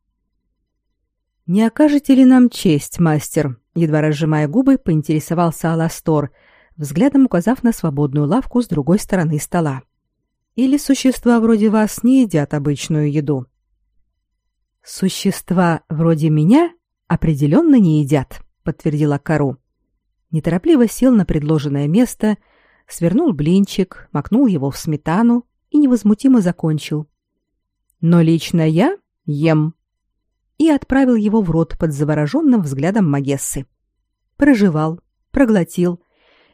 «Не окажете ли нам честь, мастер?» Едва разжимая губы, поинтересовался Аластор, взглядом указав на свободную лавку с другой стороны стола. «Или существа вроде вас не едят обычную еду?» «Существа вроде меня определенно не едят», — подтвердила Кару. Неторопливо сел на предложенное место, свернул блинчик, макнул его в сметану и невозмутимо закончил. «Но лично я ем» и отправил его в рот под завороженным взглядом Магессы. Прожевал, проглотил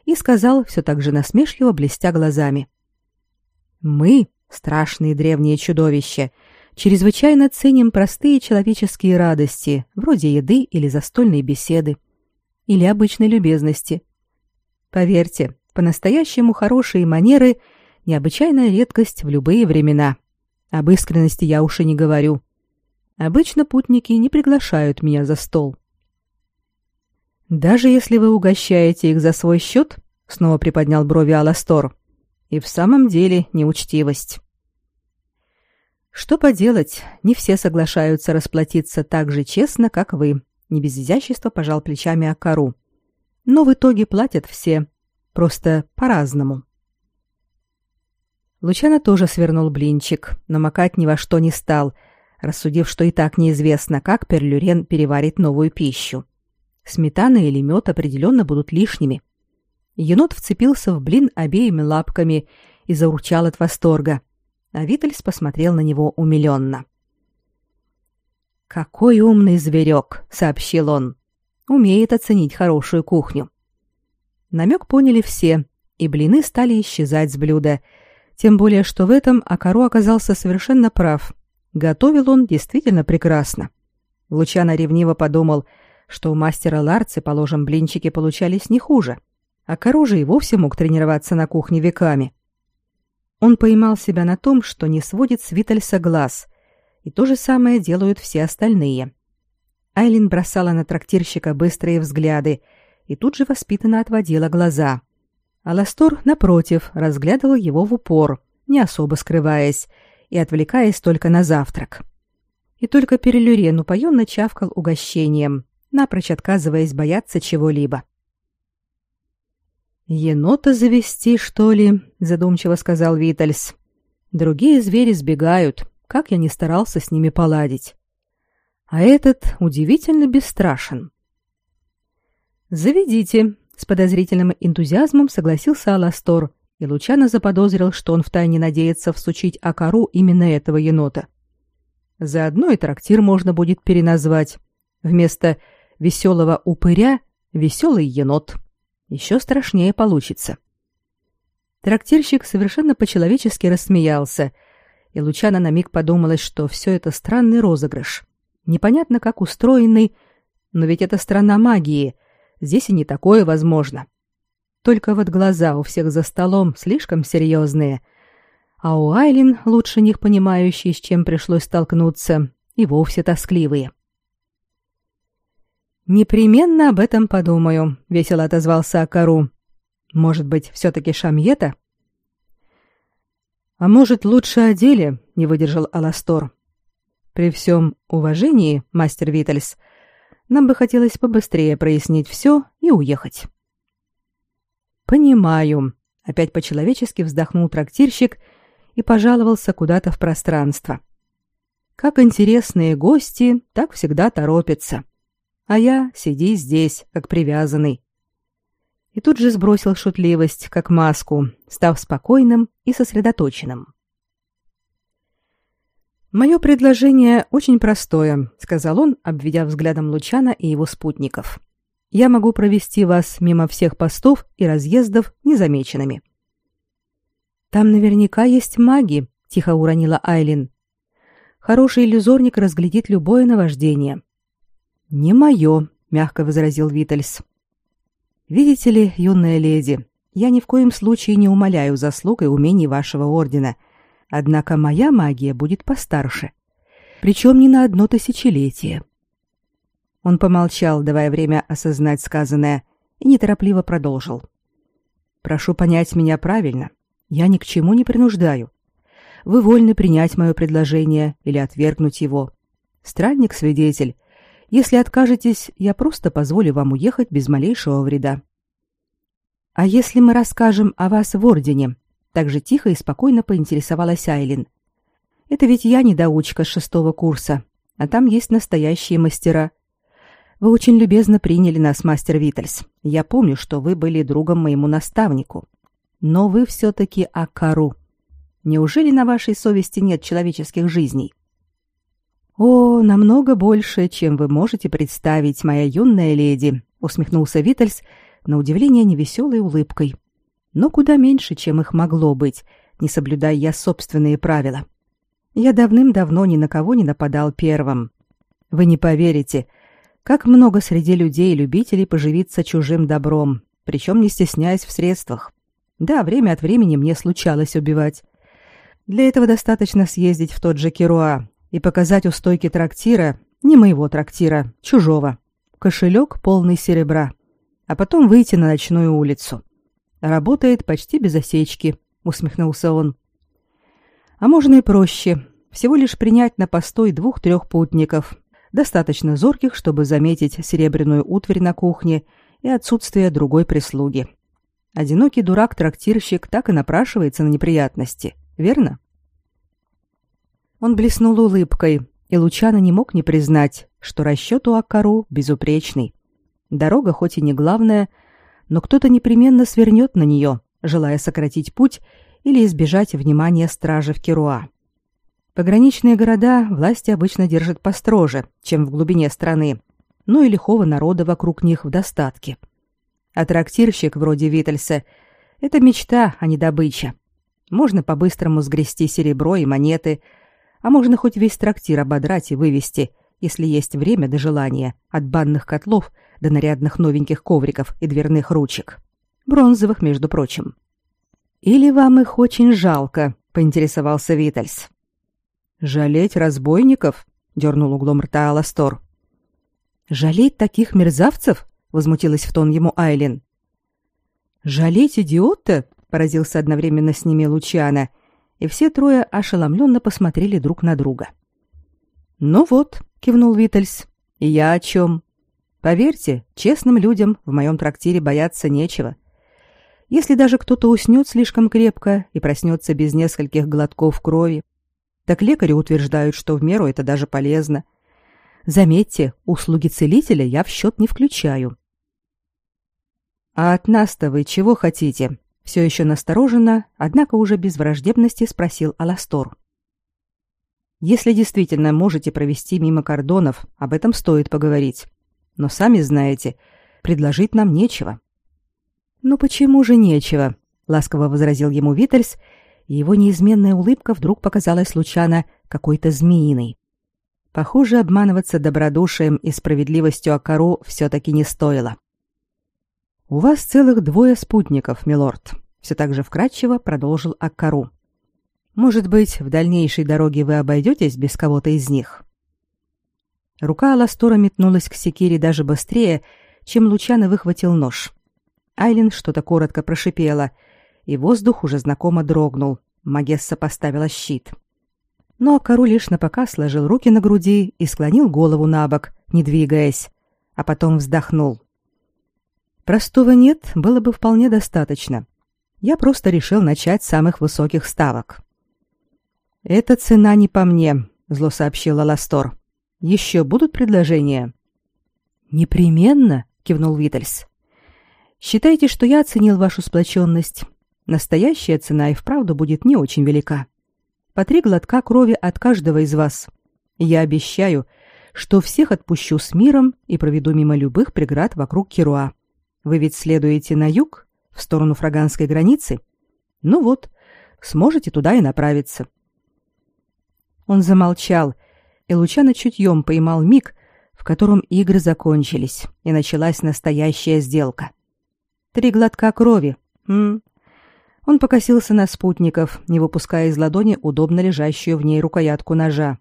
и сказал все так же насмешливо, блестя глазами. «Мы, страшные древние чудовища, чрезвычайно ценим простые человеческие радости, вроде еды или застольной беседы, или обычной любезности. Поверьте, по-настоящему хорошие манеры – необычайная редкость в любые времена. Об искренности я уж и не говорю. Обычно путники не приглашают меня за стол. Даже если вы угощаете их за свой счет, снова приподнял брови Аластор. И в самом деле неучтивость. Что поделать, не все соглашаются расплатиться так же честно, как вы. Не без изящества пожал плечами Акару. Но в итоге платят все, просто по-разному. Лучано тоже свернул блинчик, но макать ни во что не стал — рассудив, что и так неизвестно, как Перлюрен переварит новую пищу. Сметана или мед определенно будут лишними. Енот вцепился в блин обеими лапками и заурчал от восторга, а Витальс посмотрел на него умиленно. «Какой умный зверек!» — сообщил он. «Умеет оценить хорошую кухню». Намек поняли все, и блины стали исчезать с блюда, тем более что в этом Акару оказался совершенно прав. Готовил он действительно прекрасно. Лучано ревниво подумал, что у мастера Ларцы, положим, блинчики получались не хуже, а Корожа и вовсе мог тренироваться на кухне веками. Он поймал себя на том, что не сводит с Витальса глаз, и то же самое делают все остальные. Айлин бросала на трактирщика быстрые взгляды и тут же воспитанно отводила глаза. А Ластор, напротив, разглядывал его в упор, не особо скрываясь, и отвлекаясь только на завтрак. И только Перелюрен упоенно чавкал угощением, напрочь отказываясь бояться чего-либо. «Енота завести, что ли?» — задумчиво сказал Витальс. «Другие звери сбегают, как я не старался с ними поладить. А этот удивительно бесстрашен». «Заведите», — с подозрительным энтузиазмом согласился Аластор, и Лучано заподозрил, что он втайне надеется всучить Акару именно этого енота. Заодно и трактир можно будет переназвать. Вместо «веселого упыря» — «веселый енот». Еще страшнее получится. Трактирщик совершенно по-человечески рассмеялся, и Лучано на миг подумалось, что все это странный розыгрыш. Непонятно, как устроенный, но ведь это страна магии, здесь и не такое возможно. — только вот глаза у всех за столом слишком серьезные, а у Айлин, лучше них понимающие, с чем пришлось столкнуться, и вовсе тоскливые. «Непременно об этом подумаю», — весело отозвался Акару. «Может быть, все-таки Шамьета?» «А может, лучше о деле?» — не выдержал Аластор. «При всем уважении, мастер Витальс, нам бы хотелось побыстрее прояснить все и уехать». «Понимаю», — опять по-человечески вздохнул трактирщик и пожаловался куда-то в пространство. «Как интересные гости, так всегда торопятся. А я сиди здесь, как привязанный». И тут же сбросил шутливость, как маску, став спокойным и сосредоточенным. «Мое предложение очень простое», — сказал он, обведя взглядом Лучана и его спутников. я могу провести вас мимо всех постов и разъездов незамеченными. Там наверняка есть маги, тихо уронила Айлин. Хороший иллюзорник разглядит любое наваждение. Не мое, мягко возразил Витальс. Видите ли, юная леди, я ни в коем случае не умаляю заслуг и умений вашего ордена. Однако моя магия будет постарше. Причем не на одно тысячелетие. Он помолчал, давая время осознать сказанное, и неторопливо продолжил. «Прошу понять меня правильно. Я ни к чему не принуждаю. Вы вольны принять мое предложение или отвергнуть его. Странник-свидетель. Если откажетесь, я просто позволю вам уехать без малейшего вреда. А если мы расскажем о вас в Ордене? Так же тихо и спокойно поинтересовалась Айлин. Это ведь я недоучка с шестого курса, а там есть настоящие мастера. Вы очень любезно приняли нас, мастер Витальс. Я помню, что вы были другом моему наставнику. Но вы все-таки Акару. Неужели на вашей совести нет человеческих жизней? О, намного больше, чем вы можете представить, моя юная леди, усмехнулся Витальс на удивление невеселой улыбкой. Но куда меньше, чем их могло быть, не соблюдая я собственные правила. Я давным-давно ни на кого не нападал первым. Вы не поверите, как много среди людей любителей поживиться чужим добром, причем не стесняясь в средствах. Да, время от времени мне случалось убивать. Для этого достаточно съездить в тот же Керуа и показать у стойки трактира, не моего трактира, чужого, кошелек полный серебра а потом выйти на ночную улицу. Работает почти без осечки, усмехнулся он. А можно и проще. Всего лишь принять на постой двух-трех путников, достаточно зорких, чтобы заметить серебряную утварь на кухне и отсутствие другой прислуги. Одинокий дурак-трактирщик так и напрашивается на неприятности, верно? Он блеснул улыбкой, и Лучано не мог не признать, что расчет у Акару безупречный. Дорога хоть и не главная, но кто-то непременно свернет на нее, желая сократить путь или избежать внимания стражи в Керуа. Пограничные города власти обычно держат построже, чем в глубине страны, но и лихого народа вокруг них в достатке. А трактирщик вроде Витальса — это мечта, а не добыча. Можно по-быстрому сгрести серебро и монеты, а можно хоть весь трактир ободрать и вывести, если есть время до желания, от банных котлов — до нарядных новеньких ковриков и дверных ручек. Бронзовых, между прочим. «Или вам их очень жалко?» — поинтересовался Витальс. «Жалеть разбойников?» — дернул углом рта Аластор. «Жалеть таких мерзавцев?» — возмутилась в тон ему Айлин. «Жалеть идиота?» — поразился одновременно с ними Лучана, и все трое ошеломленно посмотрели друг на друга. «Ну вот», — кивнул Витальс, — «и я о чем?» Поверьте, честным людям в моем трактире бояться нечего. Если даже кто-то уснет слишком крепко и проснется без нескольких глотков крови, так лекари утверждают, что в меру это даже полезно. Заметьте, услуги целителя я в счет не включаю. А от нас-то вы чего хотите? Все еще настороженно, однако уже без враждебности спросил Аластор. Если действительно можете провести мимо кордонов, об этом стоит поговорить. Но сами знаете, предложить нам нечего. Ну почему же нечего? ласково возразил ему Витальс, и его неизменная улыбка вдруг показалась Лучана какой-то змеиной. Похоже, обманываться добродушием и справедливостью Акару все-таки не стоило. «У вас целых двое спутников, милорд», — все так же вкратчиво продолжил Акару. «Может быть, в дальнейшей дороге вы обойдетесь без кого-то из них?» Рука Аластора метнулась к секире даже быстрее, чем Лучано выхватил нож. Айлин что-то коротко прошипела, и воздух уже знакомо дрогнул. Магесса поставила щит. Но король лишь напоказ сложил руки на груди и склонил голову на бок, не двигаясь, а потом вздохнул. Простого нет было бы вполне достаточно. Я просто решил начать с самых высоких ставок. «Эта цена не по мне», — зло сообщил Аластор. Еще будут предложения? Непременно, кивнул Витальс. Считайте, что я оценил вашу сплоченность. Настоящая цена и вправду будет не очень велика. По три глотка крови от каждого из вас. Я обещаю, что всех отпущу с миром и проведу мимо любых преград вокруг Кируа. Вы ведь следуете на юг, в сторону фраганской границы? Ну вот, сможете туда и направиться. Он замолчал, и Лучано чутьем поймал миг, в котором игры закончились, и началась настоящая сделка. Три глотка крови. М Он покосился на спутников, не выпуская из ладони удобно лежащую в ней рукоятку ножа.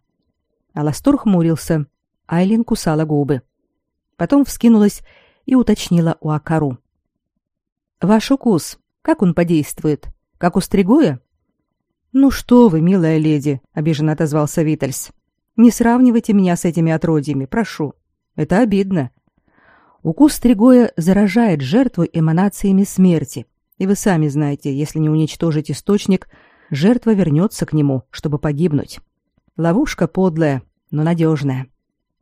Аластор хмурился. Айлин кусала губы. Потом вскинулась и уточнила у Акару. «Ваш укус, как он подействует? Как у Стригоя?» «Ну что вы, милая леди», — обиженно отозвался Витальс. «Не сравнивайте меня с этими отродьями, прошу. Это обидно. Укус Стригоя заражает жертву эманациями смерти, и вы сами знаете, если не уничтожить источник, жертва вернется к нему, чтобы погибнуть. Ловушка подлая, но надежная.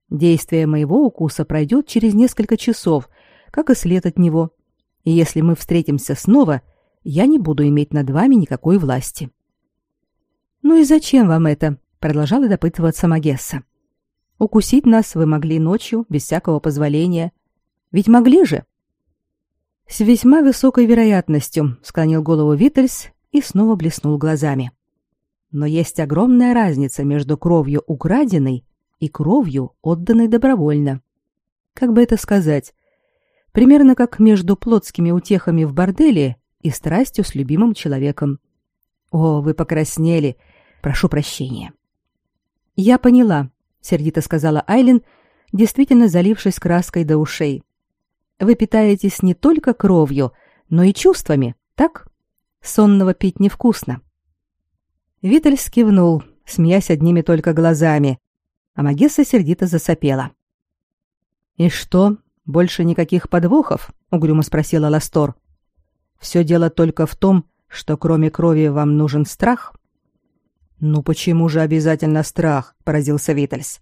Действие моего укуса пройдет через несколько часов, как и след от него. И если мы встретимся снова, я не буду иметь над вами никакой власти. Ну и зачем вам это? продолжала допытываться Магесса. Укусить нас вы могли ночью без всякого позволения. Ведь могли же. С весьма высокой вероятностью склонил голову Витальс и снова блеснул глазами. Но есть огромная разница между кровью украденной и кровью, отданной добровольно. Как бы это сказать? Примерно как между плотскими утехами в борделе и страстью с любимым человеком. О, вы покраснели. Прошу прощения. Я поняла, сердито сказала Айлин, действительно залившись краской до ушей. Вы питаетесь не только кровью, но и чувствами, так? Сонного пить невкусно. Виталь скивнул, смеясь одними только глазами, а Магесса сердито засопела. «И что, больше никаких подвохов?» — угрюмо спросила Ластор. «Все дело только в том, что кроме крови вам нужен страх?» «Ну почему же обязательно страх?» — поразился Витальс.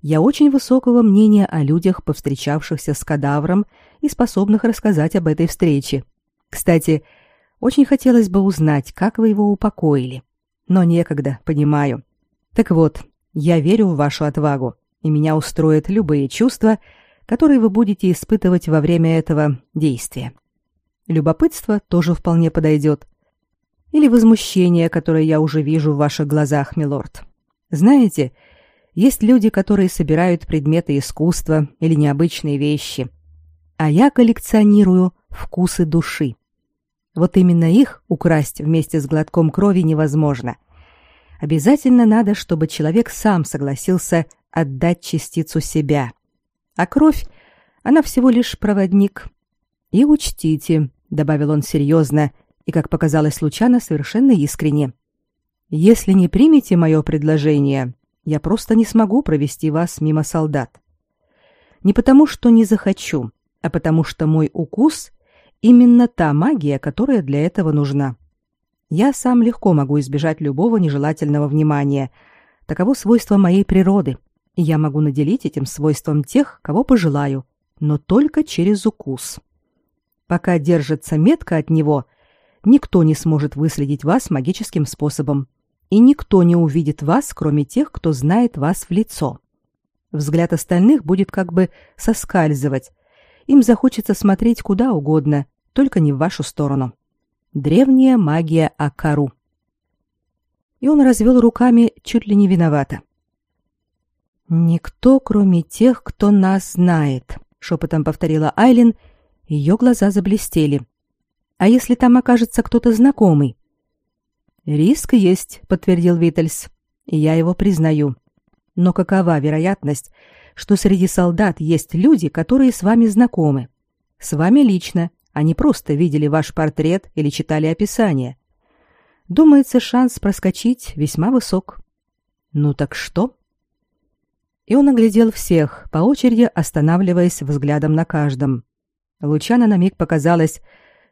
«Я очень высокого мнения о людях, повстречавшихся с кадавром и способных рассказать об этой встрече. Кстати, очень хотелось бы узнать, как вы его упокоили но некогда, понимаю. Так вот, я верю в вашу отвагу, и меня устроят любые чувства, которые вы будете испытывать во время этого действия. Любопытство тоже вполне подойдет. Или возмущение, которое я уже вижу в ваших глазах, милорд. Знаете, есть люди, которые собирают предметы искусства или необычные вещи, а я коллекционирую вкусы души. Вот именно их украсть вместе с глотком крови невозможно. Обязательно надо, чтобы человек сам согласился отдать частицу себя. А кровь, она всего лишь проводник. И учтите, добавил он серьезно и, как показалось Лучано, совершенно искренне. Если не примете мое предложение, я просто не смогу провести вас мимо солдат. Не потому, что не захочу, а потому что мой укус Именно та магия, которая для этого нужна. Я сам легко могу избежать любого нежелательного внимания. Таково свойство моей природы, и я могу наделить этим свойством тех, кого пожелаю, но только через укус. Пока держится метка от него, никто не сможет выследить вас магическим способом, и никто не увидит вас, кроме тех, кто знает вас в лицо. Взгляд остальных будет как бы соскальзывать. Им захочется смотреть куда угодно, только не в вашу сторону. Древняя магия Акару. И он развел руками чуть ли не виновато. Никто, кроме тех, кто нас знает, шепотом повторила Айлин, ее глаза заблестели. А если там окажется кто-то знакомый? Риск есть, подтвердил Витальс. И я его признаю. Но какова вероятность, что среди солдат есть люди, которые с вами знакомы? С вами лично они просто видели ваш портрет или читали описание. Думается, шанс проскочить весьма высок. Ну так что? И он оглядел всех, по очереди останавливаясь взглядом на каждом. Лучано на миг показалось,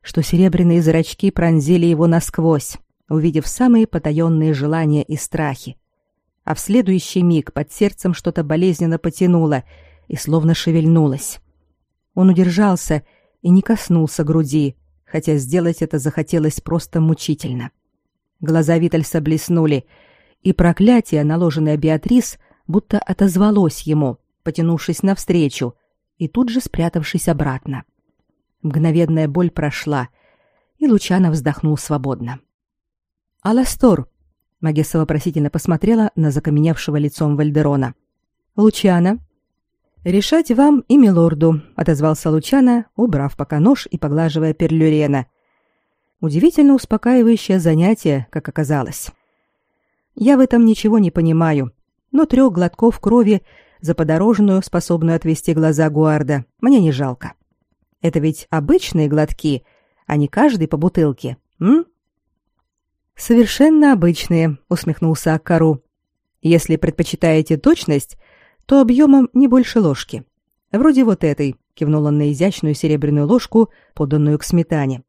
что серебряные зрачки пронзили его насквозь, увидев самые потаенные желания и страхи. А в следующий миг под сердцем что-то болезненно потянуло и словно шевельнулось. Он удержался и не коснулся груди, хотя сделать это захотелось просто мучительно. Глаза Витальса блеснули, и проклятие, наложенное Беатрис, будто отозвалось ему, потянувшись навстречу и тут же спрятавшись обратно. Мгновенная боль прошла, и Лучано вздохнул свободно. «Аластор!» — Магесса вопросительно посмотрела на закаменевшего лицом Вальдерона. «Лучано!» «Решать вам и милорду», — отозвался Лучано, убрав пока нож и поглаживая перлюрена. Удивительно успокаивающее занятие, как оказалось. Я в этом ничего не понимаю, но трех глотков крови за подорожную, способную отвести глаза Гуарда, мне не жалко. Это ведь обычные глотки, а не каждый по бутылке, м? Совершенно обычные, усмехнулся Аккару. Если предпочитаете точность, то объемом не больше ложки. Вроде вот этой, кивнул он на изящную серебряную ложку, поданную к сметане.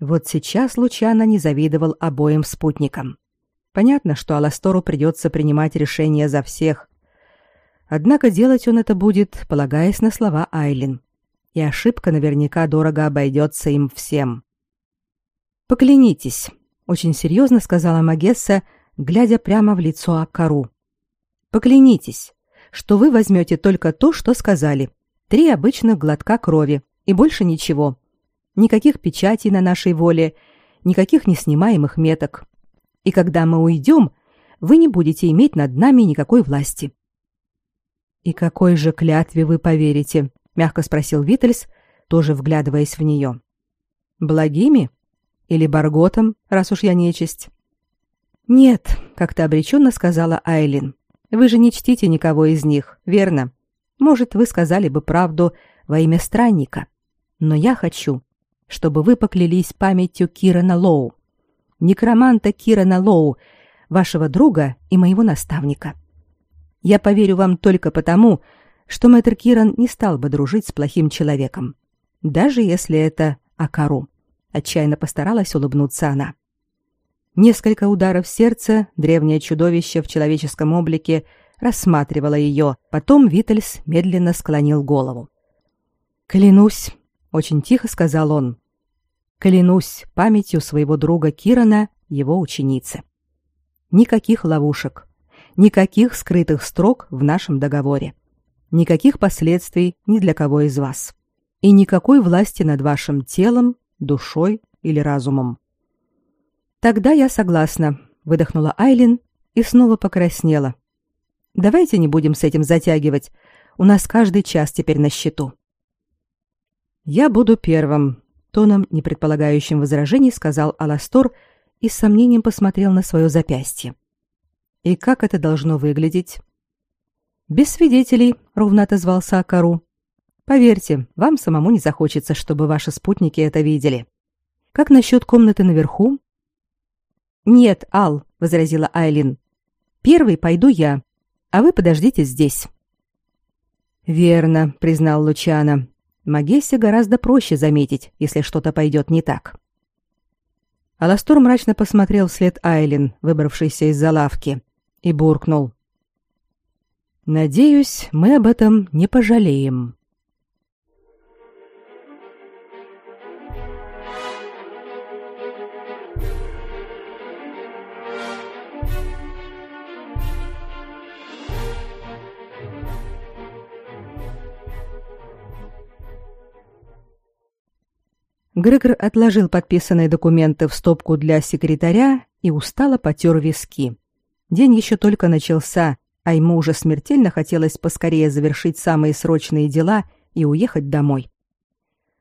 Вот сейчас Лучано не завидовал обоим спутникам. Понятно, что Аластору придется принимать решение за всех. Однако делать он это будет, полагаясь на слова Айлин. И ошибка наверняка дорого обойдется им всем. «Поклянитесь», — очень серьезно сказала Магесса, глядя прямо в лицо Аккару. «Поклянитесь, что вы возьмете только то, что сказали. Три обычных глотка крови и больше ничего. Никаких печатей на нашей воле, никаких неснимаемых меток. И когда мы уйдем, вы не будете иметь над нами никакой власти. И какой же клятве вы поверите? мягко спросил Витальс, тоже вглядываясь в нее. Благими или Барготом, раз уж я нечисть? Нет, как-то обреченно сказала Айлин. Вы же не чтите никого из них, верно? Может, вы сказали бы правду во имя странника. Но я хочу, чтобы вы поклялись памятью Кирана Лоу, некроманта Кирана Лоу, вашего друга и моего наставника. Я поверю вам только потому, что мэтр Киран не стал бы дружить с плохим человеком, даже если это Акару. Отчаянно постаралась улыбнуться она. Несколько ударов сердца древнее чудовище в человеческом облике рассматривало ее. Потом Витальс медленно склонил голову. «Клянусь», — очень тихо сказал он, — «клянусь памятью своего друга Кирана, его ученицы. Никаких ловушек, никаких скрытых строк в нашем договоре, никаких последствий ни для кого из вас и никакой власти над вашим телом, душой или разумом. Тогда я согласна, выдохнула Айлин и снова покраснела. Давайте не будем с этим затягивать. У нас каждый час теперь на счету. Я буду первым, тоном, не предполагающим возражений, сказал Аластор и с сомнением посмотрел на свое запястье. И как это должно выглядеть? Без свидетелей, ровно отозвался Акару. Поверьте, вам самому не захочется, чтобы ваши спутники это видели. Как насчет комнаты наверху? «Нет, Ал», — возразила Айлин. «Первый пойду я, а вы подождите здесь». «Верно», — признал Лучано. «Магессе гораздо проще заметить, если что-то пойдет не так». Аластор мрачно посмотрел вслед Айлин, выбравшейся из-за лавки, и буркнул. «Надеюсь, мы об этом не пожалеем». Грегор отложил подписанные документы в стопку для секретаря и устало потер виски. День еще только начался, а ему уже смертельно хотелось поскорее завершить самые срочные дела и уехать домой.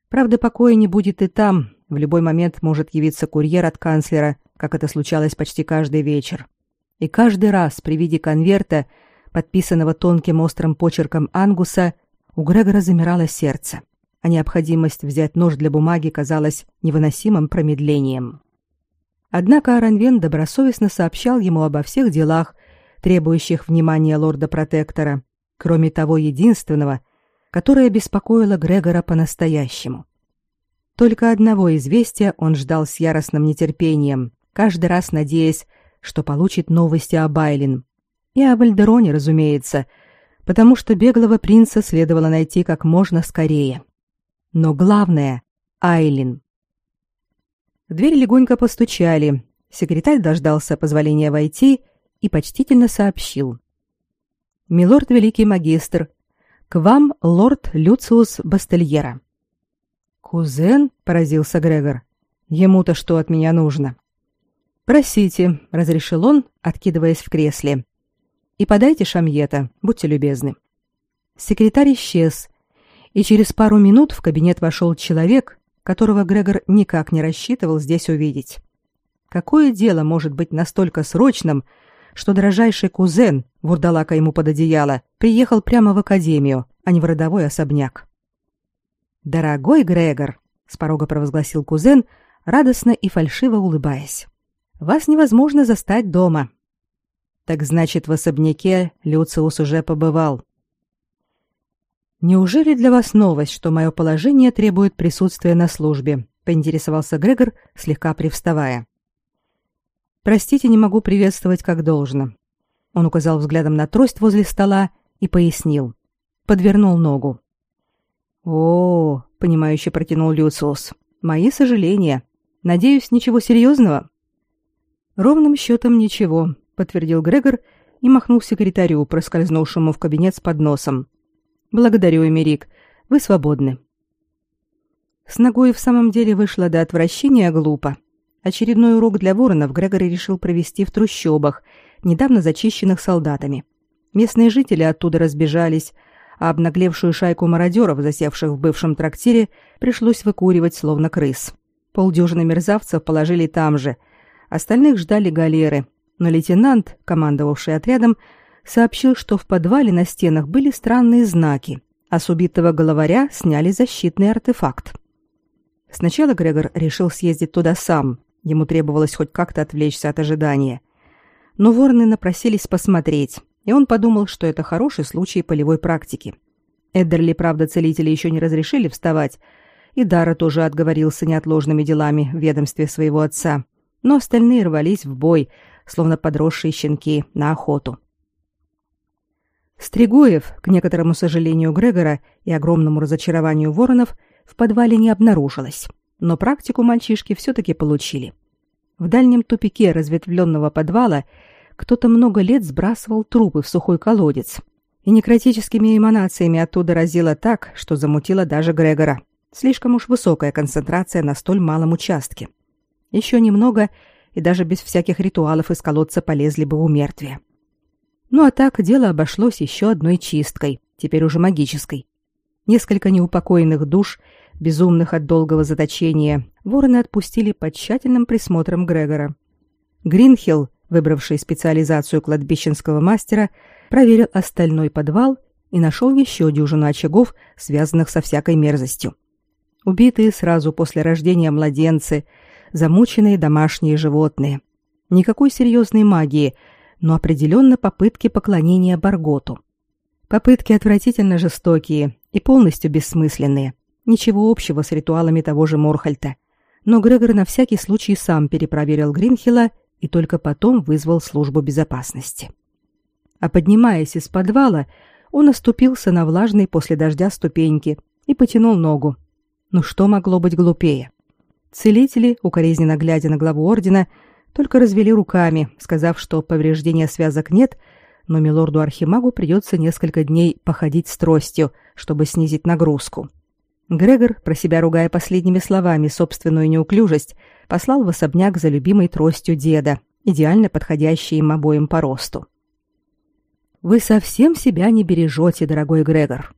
Правда, покоя не будет и там. В любой момент может явиться курьер от канцлера, как это случалось почти каждый вечер. И каждый раз при виде конверта, подписанного тонким острым почерком Ангуса, у Грегора замирало сердце а необходимость взять нож для бумаги казалась невыносимым промедлением. Однако Аранвен добросовестно сообщал ему обо всех делах, требующих внимания лорда-протектора, кроме того единственного, которое беспокоило Грегора по-настоящему. Только одного известия он ждал с яростным нетерпением, каждый раз надеясь, что получит новости о Байлин. И о Вальдероне, разумеется, потому что беглого принца следовало найти как можно скорее. Но главное — Айлин. В дверь легонько постучали. Секретарь дождался позволения войти и почтительно сообщил. Милорд Великий Магистр, к вам лорд Люциус Бастельера». «Кузен?» — поразился Грегор. «Ему-то что от меня нужно?» «Просите», — разрешил он, откидываясь в кресле. «И подайте шамьета, будьте любезны». Секретарь исчез, и через пару минут в кабинет вошел человек, которого Грегор никак не рассчитывал здесь увидеть. Какое дело может быть настолько срочным, что дрожайший кузен, вурдалака ему под одеяло, приехал прямо в академию, а не в родовой особняк? «Дорогой Грегор», — с порога провозгласил кузен, радостно и фальшиво улыбаясь, — «вас невозможно застать дома». «Так значит, в особняке Люциус уже побывал». «Неужели для вас новость, что мое положение требует присутствия на службе?» — поинтересовался Грегор, слегка привставая. Простите, не могу приветствовать как должно. Он указал взглядом на трость возле стола и пояснил. Подвернул ногу. О, понимающе протянул Люциус. Мои сожаления. Надеюсь, ничего серьезного?» Ровным счетом ничего, подтвердил Грегор и махнул секретарю, проскользнувшему в кабинет с подносом. Благодарю, Эмерик. Вы свободны. С ногой в самом деле вышло до отвращения глупо. Очередной урок для воронов Грегори решил провести в трущобах, недавно зачищенных солдатами. Местные жители оттуда разбежались, а обнаглевшую шайку мародеров, засевших в бывшем трактире, пришлось выкуривать словно крыс. Полдюжины мерзавцев положили там же, остальных ждали галеры, но лейтенант, командовавший отрядом, сообщил, что в подвале на стенах были странные знаки, а с убитого головаря сняли защитный артефакт. Сначала Грегор решил съездить туда сам, Ему требовалось хоть как-то отвлечься от ожидания. Но вороны напросились посмотреть, и он подумал, что это хороший случай полевой практики. Эддерли, правда, целители еще не разрешили вставать, и Дара тоже отговорился неотложными делами в ведомстве своего отца, но остальные рвались в бой, словно подросшие щенки, на охоту. Стригоев, к некоторому сожалению Грегора и огромному разочарованию воронов, в подвале не обнаружилось но практику мальчишки все-таки получили. В дальнем тупике разветвленного подвала кто-то много лет сбрасывал трупы в сухой колодец, и некротическими эманациями оттуда разило так, что замутило даже Грегора. Слишком уж высокая концентрация на столь малом участке. Еще немного, и даже без всяких ритуалов из колодца полезли бы у мертвия. Ну а так дело обошлось еще одной чисткой, теперь уже магической. Несколько неупокоенных душ — безумных от долгого заточения, вороны отпустили под тщательным присмотром Грегора. Гринхилл, выбравший специализацию кладбищенского мастера, проверил остальной подвал и нашел еще дюжину очагов, связанных со всякой мерзостью. Убитые сразу после рождения младенцы, замученные домашние животные. Никакой серьезной магии, но определенно попытки поклонения Барготу. Попытки отвратительно жестокие и полностью бессмысленные. Ничего общего с ритуалами того же Морхальта. Но Грегор на всякий случай сам перепроверил Гринхилла и только потом вызвал службу безопасности. А поднимаясь из подвала, он оступился на влажной после дождя ступеньки и потянул ногу. Ну что могло быть глупее? Целители, укоризненно глядя на главу ордена, только развели руками, сказав, что повреждения связок нет, но милорду Архимагу придется несколько дней походить с тростью, чтобы снизить нагрузку. Грегор, про себя ругая последними словами собственную неуклюжесть, послал в особняк за любимой тростью деда, идеально подходящей им обоим по росту. «Вы совсем себя не бережете, дорогой Грегор».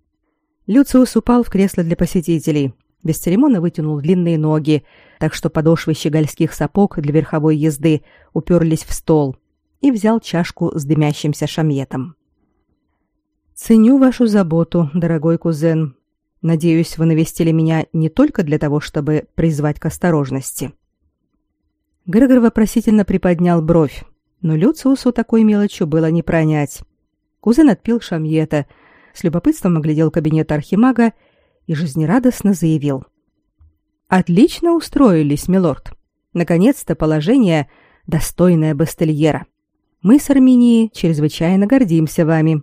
Люциус упал в кресло для посетителей, бесцеремонно вытянул длинные ноги, так что подошвы щегольских сапог для верховой езды уперлись в стол и взял чашку с дымящимся шамьетом. «Ценю вашу заботу, дорогой кузен», Надеюсь, вы навестили меня не только для того, чтобы призвать к осторожности. Грегор вопросительно приподнял бровь, но Люциусу такой мелочью было не пронять. Кузен отпил шамьета, с любопытством оглядел кабинет архимага и жизнерадостно заявил. «Отлично устроились, милорд. Наконец-то положение, достойное Бастельера. Мы с Арменией чрезвычайно гордимся вами».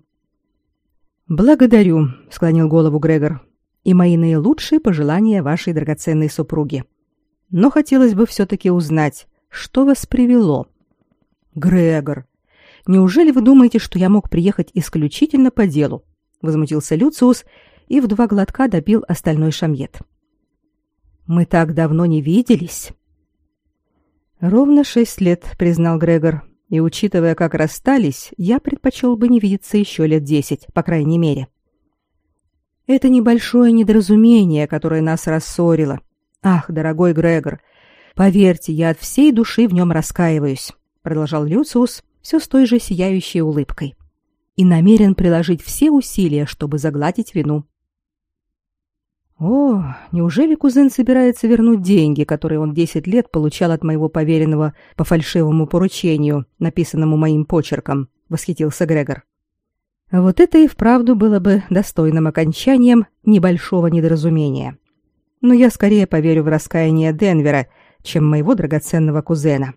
«Благодарю», — склонил голову Грегор и мои наилучшие пожелания вашей драгоценной супруге. Но хотелось бы все-таки узнать, что вас привело. Грегор, Неужели вы думаете, что я мог приехать исключительно по делу? возмутился Люциус и в два глотка допил остальной шамьет. Мы так давно не виделись. Ровно шесть лет, признал Грегор. И учитывая, как расстались, я предпочел бы не видеться еще лет десять, по крайней мере. Это небольшое недоразумение, которое нас рассорило. Ах, дорогой Грегор, поверьте, я от всей души в нем раскаиваюсь, продолжал Люциус все с той же сияющей улыбкой. И намерен приложить все усилия, чтобы загладить вину. О, неужели кузен собирается вернуть деньги, которые он 10 лет получал от моего поверенного по фальшивому поручению, написанному моим почерком, восхитился Грегор. Вот это и вправду было бы достойным окончанием небольшого недоразумения. Но я скорее поверю в раскаяние Денвера, чем моего драгоценного кузена.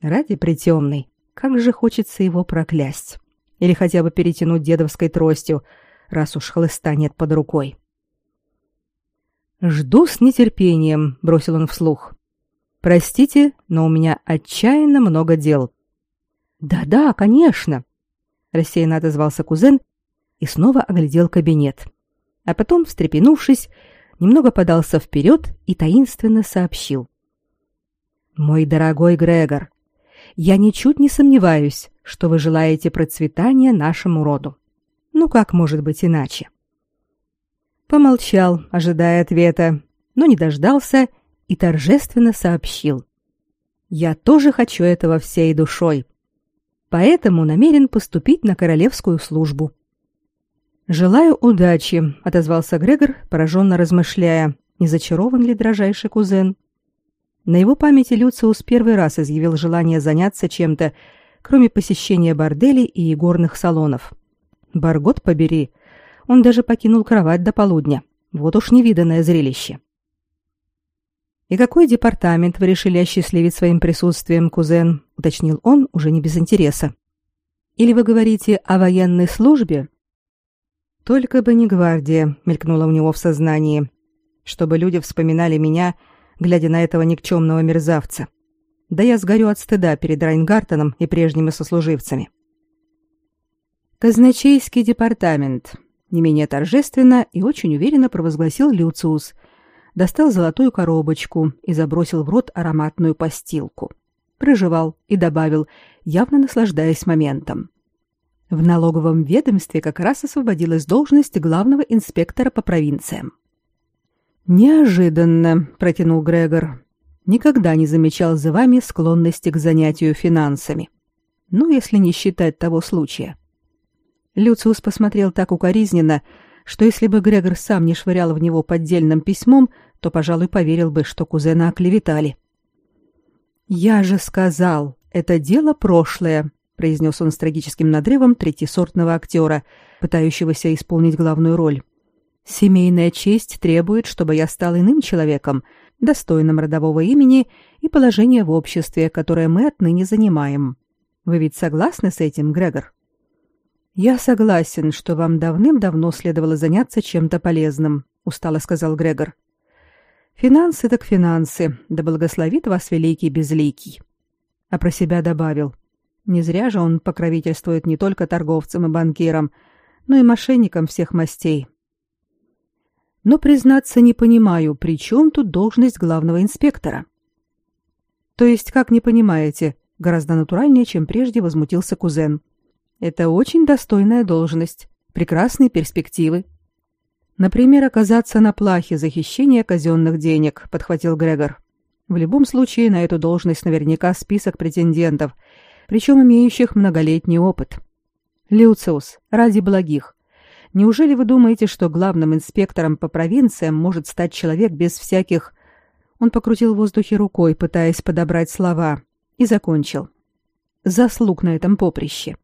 Ради притемной, как же хочется его проклясть. Или хотя бы перетянуть дедовской тростью, раз уж хлыста нет под рукой. «Жду с нетерпением», — бросил он вслух. «Простите, но у меня отчаянно много дел». «Да-да, конечно», — рассеянно отозвался кузен и снова оглядел кабинет. А потом, встрепенувшись, немного подался вперед и таинственно сообщил. «Мой дорогой Грегор, я ничуть не сомневаюсь, что вы желаете процветания нашему роду. Ну как может быть иначе?» Помолчал, ожидая ответа, но не дождался и торжественно сообщил. «Я тоже хочу этого всей душой, поэтому намерен поступить на королевскую службу». «Желаю удачи», — отозвался Грегор, пораженно размышляя, не зачарован ли дрожайший кузен. На его памяти Люциус первый раз изъявил желание заняться чем-то, кроме посещения борделей и игорных салонов. «Баргот побери», — он даже покинул кровать до полудня. Вот уж невиданное зрелище. «И какой департамент вы решили осчастливить своим присутствием, кузен?» — уточнил он уже не без интереса. «Или вы говорите о военной службе?» «Только бы не гвардия», — мелькнуло у него в сознании. «Чтобы люди вспоминали меня, глядя на этого никчемного мерзавца. Да я сгорю от стыда перед Райнгартеном и прежними сослуживцами». «Казначейский департамент», не менее торжественно и очень уверенно провозгласил Люциус, достал золотую коробочку и забросил в рот ароматную постилку. Прожевал и добавил, явно наслаждаясь моментом. В налоговом ведомстве как раз освободилась должность главного инспектора по провинциям. «Неожиданно», — протянул Грегор. «Никогда не замечал за вами склонности к занятию финансами. Ну, если не считать того случая. Люциус посмотрел так укоризненно, что если бы Грегор сам не швырял в него поддельным письмом, то, пожалуй, поверил бы, что кузена оклеветали. «Я же сказал, это дело прошлое», — произнес он с трагическим надрывом третьесортного актера, пытающегося исполнить главную роль. «Семейная честь требует, чтобы я стал иным человеком, достойным родового имени и положения в обществе, которое мы отныне занимаем. Вы ведь согласны с этим, Грегор?» Я согласен, что вам давным-давно следовало заняться чем-то полезным, устало сказал Грегор. Финансы так финансы, да благословит вас великий безликий. А про себя добавил: не зря же он покровительствует не только торговцам и банкирам, но и мошенникам всех мастей. Но признаться не понимаю, при чем тут должность главного инспектора. То есть, как не понимаете, гораздо натуральнее, чем прежде возмутился кузен. Это очень достойная должность, прекрасные перспективы. Например, оказаться на плахе за хищение казенных денег, подхватил Грегор. В любом случае на эту должность наверняка список претендентов, причем имеющих многолетний опыт. Люциус, ради благих. Неужели вы думаете, что главным инспектором по провинциям может стать человек без всяких... Он покрутил в воздухе рукой, пытаясь подобрать слова, и закончил. Заслуг на этом поприще.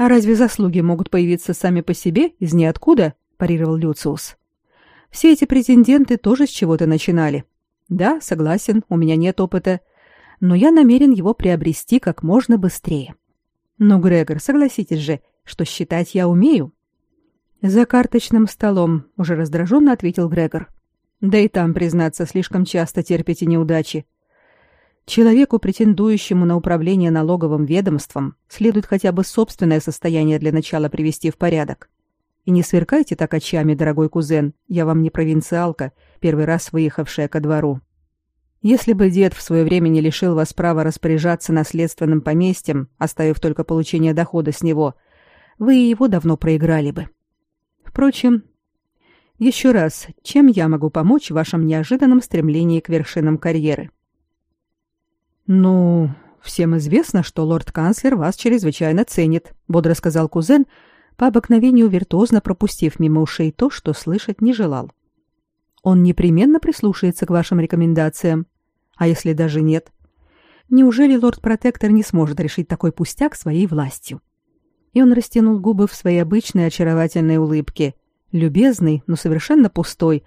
А разве заслуги могут появиться сами по себе из ниоткуда? парировал Люциус. Все эти претенденты тоже с чего-то начинали. Да, согласен, у меня нет опыта, но я намерен его приобрести как можно быстрее. Но, Грегор, согласитесь же, что считать я умею. За карточным столом, уже раздраженно ответил Грегор. Да и там, признаться, слишком часто терпите неудачи. Человеку, претендующему на управление налоговым ведомством, следует хотя бы собственное состояние для начала привести в порядок. И не сверкайте так очами, дорогой кузен, я вам не провинциалка, первый раз выехавшая ко двору. Если бы дед в свое время не лишил вас права распоряжаться наследственным поместьем, оставив только получение дохода с него, вы и его давно проиграли бы. Впрочем, еще раз, чем я могу помочь в вашем неожиданном стремлении к вершинам карьеры? Ну, всем известно, что лорд-канцлер вас чрезвычайно ценит, бодро сказал кузен, по обыкновению виртуозно пропустив мимо ушей то, что слышать не желал. Он непременно прислушается к вашим рекомендациям. А если даже нет? Неужели лорд-протектор не сможет решить такой пустяк своей властью? И он растянул губы в своей обычной очаровательной улыбке, любезный, но совершенно пустой,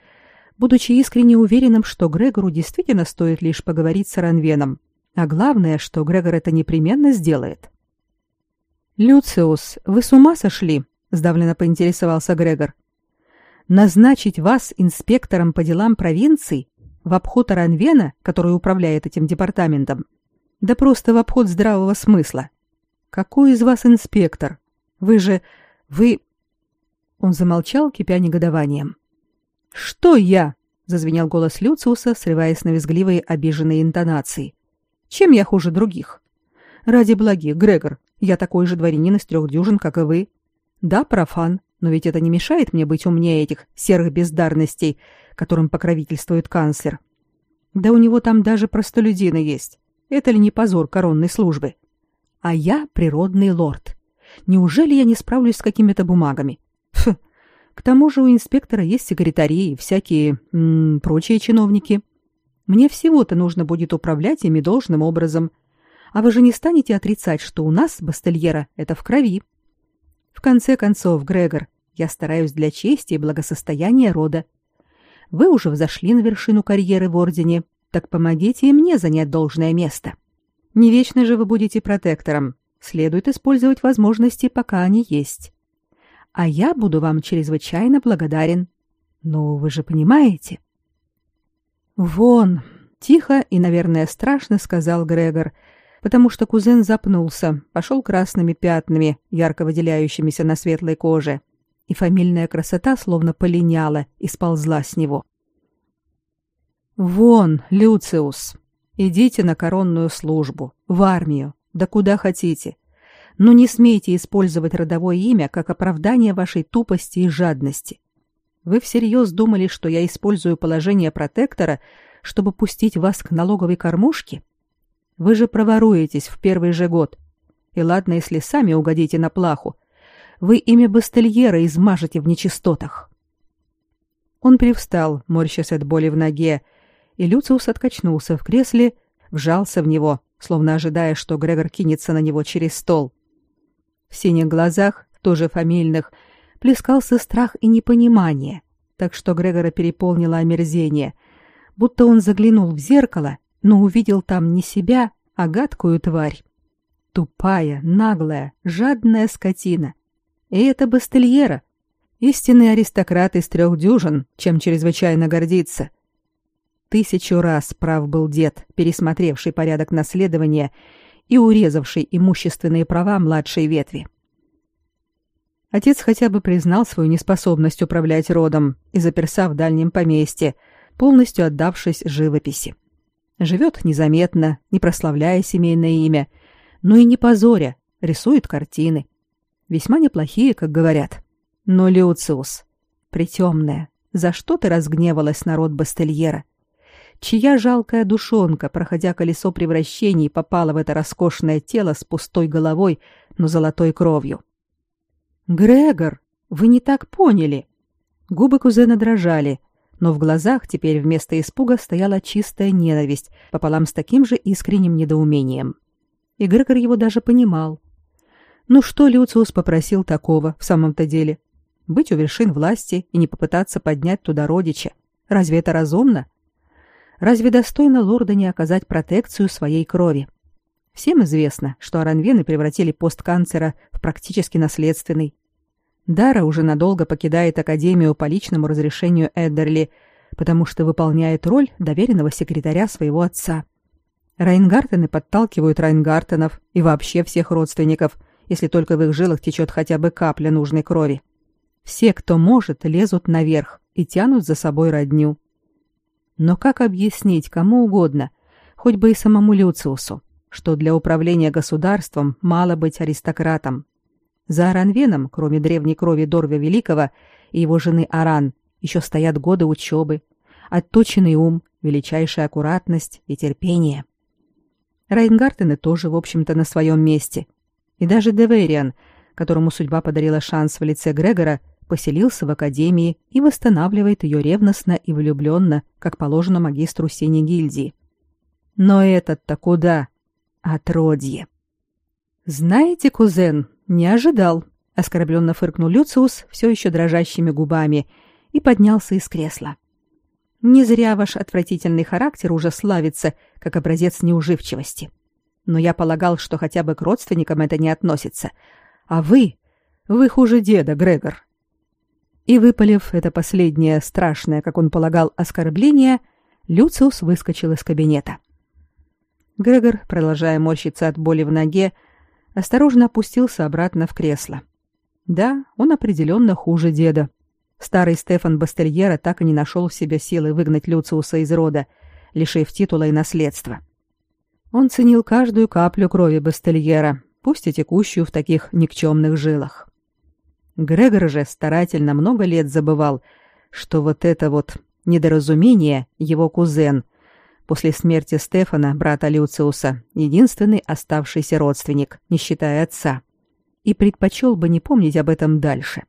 будучи искренне уверенным, что Грегору действительно стоит лишь поговорить с Ранвеном, а главное, что Грегор это непременно сделает. «Люциус, вы с ума сошли?» — сдавленно поинтересовался Грегор назначить вас инспектором по делам провинций в обход Аранвена, который управляет этим департаментом, да просто в обход здравого смысла. Какой из вас инспектор? Вы же... вы...» Он замолчал, кипя негодованием. «Что я?» — зазвенел голос Люциуса, срываясь на визгливые обиженные интонации. «Чем я хуже других? Ради благи, Грегор, я такой же дворянин из трех дюжин, как и вы. Да, профан, но ведь это не мешает мне быть умнее этих серых бездарностей, которым покровительствует канцлер. Да у него там даже простолюдины есть. Это ли не позор коронной службы? А я природный лорд. Неужели я не справлюсь с какими-то бумагами? Фу. К тому же у инспектора есть секретари и всякие м -м, прочие чиновники. Мне всего-то нужно будет управлять ими должным образом. А вы же не станете отрицать, что у нас, бастельера, это в крови. В конце концов, Грегор, я стараюсь для чести и благосостояния рода. Вы уже взошли на вершину карьеры в ордене, так помогите и мне занять должное место. Не вечно же вы будете протектором. Следует использовать возможности, пока они есть. А я буду вам чрезвычайно благодарен. Но вы же понимаете. Вон, тихо и, наверное, страшно сказал Грегор, потому что кузен запнулся, пошел красными пятнами, ярко выделяющимися на светлой коже. — и фамильная красота словно полиняла и сползла с него. «Вон, Люциус, идите на коронную службу, в армию, да куда хотите. Но не смейте использовать родовое имя как оправдание вашей тупости и жадности. Вы всерьез думали, что я использую положение протектора, чтобы пустить вас к налоговой кормушке? Вы же проворуетесь в первый же год. И ладно, если сами угодите на плаху, вы имя Бастельера измажете в нечистотах. Он привстал, морщась от боли в ноге, и Люциус откачнулся в кресле, вжался в него, словно ожидая, что Грегор кинется на него через стол. В синих глазах, тоже фамильных, плескался страх и непонимание, так что Грегора переполнило омерзение, будто он заглянул в зеркало, но увидел там не себя, а гадкую тварь. Тупая, наглая, жадная скотина, и это Бастельера, истинный аристократ из трех дюжин, чем чрезвычайно гордится. Тысячу раз прав был дед, пересмотревший порядок наследования и урезавший имущественные права младшей ветви. Отец хотя бы признал свою неспособность управлять родом и заперся в дальнем поместье, полностью отдавшись живописи. Живет незаметно, не прославляя семейное имя, но и не позоря, рисует картины. Весьма неплохие, как говорят. Но, Люциус, притемная, за что ты разгневалась народ Бастельера? Чья жалкая душонка, проходя колесо превращений, попала в это роскошное тело с пустой головой, но золотой кровью? Грегор, вы не так поняли. Губы кузена дрожали, но в глазах теперь вместо испуга стояла чистая ненависть пополам с таким же искренним недоумением. И Грегор его даже понимал. Ну что Люциус попросил такого в самом-то деле? Быть у вершин власти и не попытаться поднять туда родича. Разве это разумно? Разве достойно лорда не оказать протекцию своей крови? Всем известно, что Аранвены превратили пост канцлера в практически наследственный. Дара уже надолго покидает Академию по личному разрешению Эддерли, потому что выполняет роль доверенного секретаря своего отца. Райнгартены подталкивают Райнгартенов и вообще всех родственников, если только в их жилах течет хотя бы капля нужной крови. Все, кто может, лезут наверх и тянут за собой родню. Но как объяснить кому угодно, хоть бы и самому Люциусу, что для управления государством мало быть аристократом? За Аранвеном, кроме древней крови Дорвя Великого и его жены Аран, еще стоят годы учебы, отточенный ум, величайшая аккуратность и терпение. Райнгартены тоже, в общем-то, на своем месте. И даже Девериан, которому судьба подарила шанс в лице Грегора, поселился в академии и восстанавливает ее ревностно и влюбленно, как положено магистру Синей гильдии. Но этот-то куда? Отродье. «Знаете, кузен, не ожидал», — оскорбленно фыркнул Люциус все еще дрожащими губами и поднялся из кресла. «Не зря ваш отвратительный характер уже славится, как образец неуживчивости. Но я полагал, что хотя бы к родственникам это не относится. А вы... Вы хуже деда, Грегор». И выпалив это последнее страшное, как он полагал, оскорбление, Люциус выскочил из кабинета. Грегор, продолжая морщиться от боли в ноге, осторожно опустился обратно в кресло. Да, он определенно хуже деда. Старый Стефан Бастельера так и не нашел в себе силы выгнать Люциуса из рода, лишив титула и наследства. Он ценил каждую каплю крови Бастельера, пусть и текущую в таких никчемных жилах. Грегор же старательно много лет забывал, что вот это вот недоразумение его кузен, после смерти Стефана, брата Люциуса, единственный оставшийся родственник, не считая отца, и предпочел бы не помнить об этом дальше.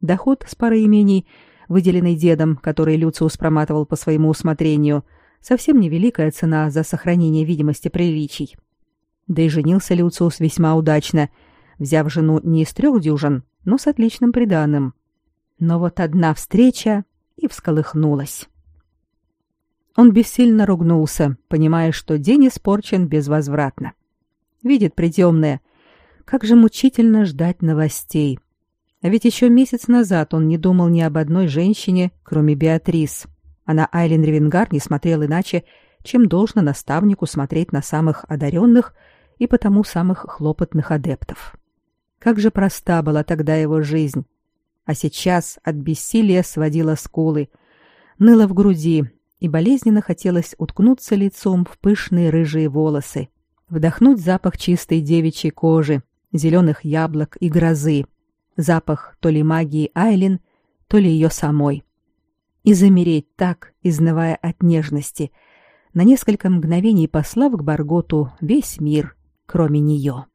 Доход с пары имений, выделенный дедом, который Люциус проматывал по своему усмотрению, совсем невеликая цена за сохранение видимости приличий. Да и женился Люциус весьма удачно, взяв жену не из трех дюжин, но с отличным приданым. Но вот одна встреча и всколыхнулась. Он бессильно ругнулся, понимая, что день испорчен безвозвратно. Видит притемное. Как же мучительно ждать новостей. А ведь еще месяц назад он не думал ни об одной женщине, кроме Беатрис. А на Айлен Ревенгар не смотрел иначе, чем должно наставнику смотреть на самых одаренных и потому самых хлопотных адептов. Как же проста была тогда его жизнь. А сейчас от бессилия сводила скулы, ныла в груди, и болезненно хотелось уткнуться лицом в пышные рыжие волосы, вдохнуть запах чистой девичьей кожи, зеленых яблок и грозы, запах то ли магии Айлин, то ли ее самой. И замереть так, изнывая от нежности, на несколько мгновений послав к Барготу весь мир, кроме нее.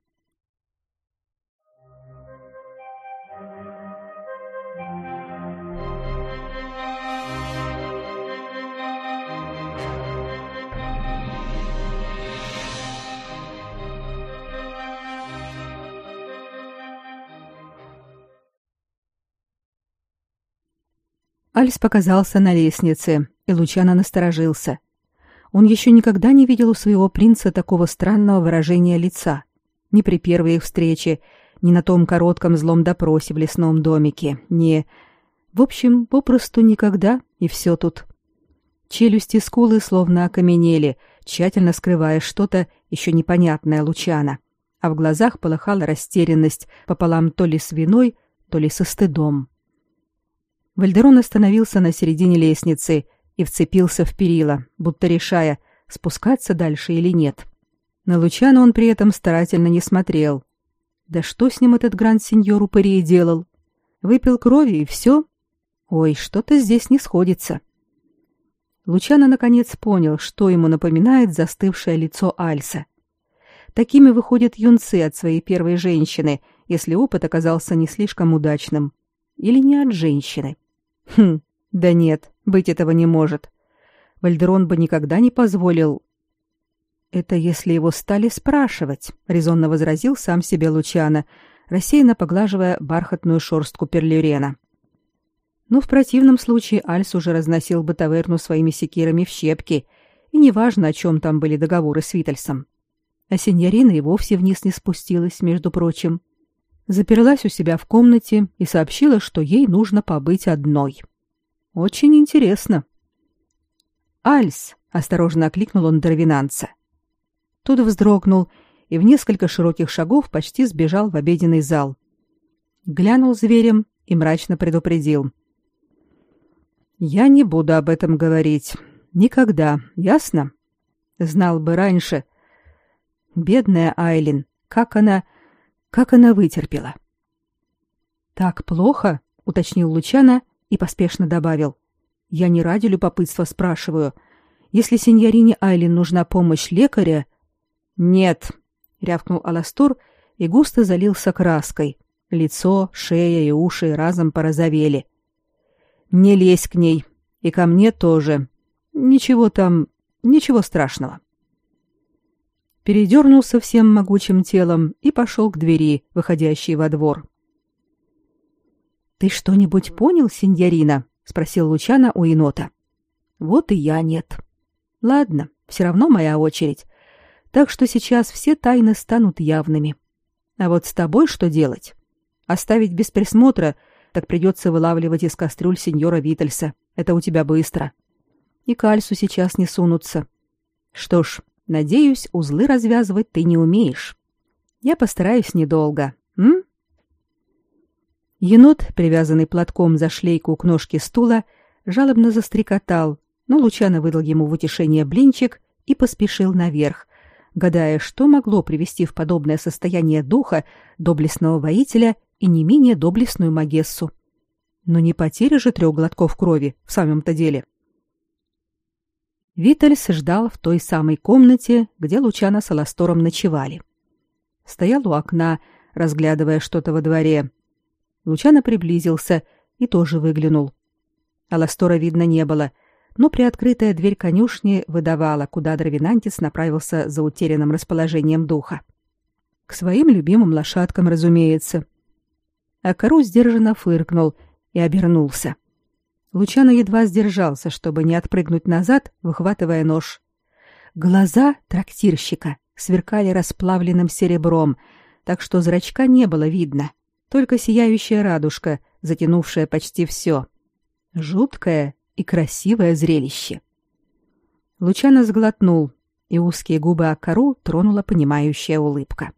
Альс показался на лестнице, и Лучано насторожился. Он еще никогда не видел у своего принца такого странного выражения лица. Ни при первой их встрече, ни на том коротком злом допросе в лесном домике, ни... В общем, попросту никогда, и все тут. Челюсти и скулы словно окаменели, тщательно скрывая что-то еще непонятное Лучана, а в глазах полыхала растерянность пополам то ли с виной, то ли со стыдом. Вальдерон остановился на середине лестницы и вцепился в перила, будто решая, спускаться дальше или нет. На Лучана он при этом старательно не смотрел. Да что с ним этот гранд-сеньор упырей делал? Выпил крови и все? Ой, что-то здесь не сходится. Лучано наконец понял, что ему напоминает застывшее лицо Альса. Такими выходят юнцы от своей первой женщины, если опыт оказался не слишком удачным. Или не от женщины. Хм, да нет, быть этого не может. Вальдерон бы никогда не позволил... Это если его стали спрашивать, резонно возразил сам себе Лучано, рассеянно поглаживая бархатную шорстку перлюрена. Ну, в противном случае Альс уже разносил бы таверну своими секирами в щепки, и неважно, о чем там были договоры с Витальсом. А сеньорина и вовсе вниз не спустилась, между прочим заперлась у себя в комнате и сообщила, что ей нужно побыть одной. Очень интересно. Альс, осторожно окликнул он Дровинанца. Тот вздрогнул и в несколько широких шагов почти сбежал в обеденный зал. Глянул зверем и мрачно предупредил. «Я не буду об этом говорить. Никогда, ясно? Знал бы раньше. Бедная Айлин, как она... как она вытерпела». «Так плохо?» — уточнил Лучана и поспешно добавил. «Я не ради любопытства спрашиваю. Если сеньорине Айлин нужна помощь лекаря...» «Нет», — рявкнул Аластур и густо залился краской. Лицо, шея и уши разом порозовели. «Не лезь к ней. И ко мне тоже. Ничего там... ничего страшного». Передернулся всем могучим телом и пошел к двери, выходящей во двор. «Ты что-нибудь понял, сеньорина?» — спросил Лучана у енота. «Вот и я нет. Ладно, все равно моя очередь. Так что сейчас все тайны станут явными. А вот с тобой что делать? Оставить без присмотра, так придется вылавливать из кастрюль сеньора Витальса. Это у тебя быстро. И кальсу сейчас не сунутся. Что ж, надеюсь, узлы развязывать ты не умеешь. Я постараюсь недолго, м? Енот, привязанный платком за шлейку к ножке стула, жалобно застрекотал, но Лучано выдал ему в утешение блинчик и поспешил наверх, гадая, что могло привести в подобное состояние духа доблестного воителя и не менее доблестную Магессу. Но не потеря же трех глотков крови в самом-то деле. Витальс ждал в той самой комнате, где Лучано с Аластором ночевали. Стоял у окна, разглядывая что-то во дворе. Лучано приблизился и тоже выглянул. Аластора видно не было — но приоткрытая дверь конюшни выдавала, куда Дровинантис направился за утерянным расположением духа. К своим любимым лошадкам, разумеется. А Кару сдержанно фыркнул и обернулся. Лучано едва сдержался, чтобы не отпрыгнуть назад, выхватывая нож. Глаза трактирщика сверкали расплавленным серебром, так что зрачка не было видно, только сияющая радужка, затянувшая почти все. Жуткая и красивое зрелище. Лучано сглотнул, и узкие губы Акару тронула понимающая улыбка.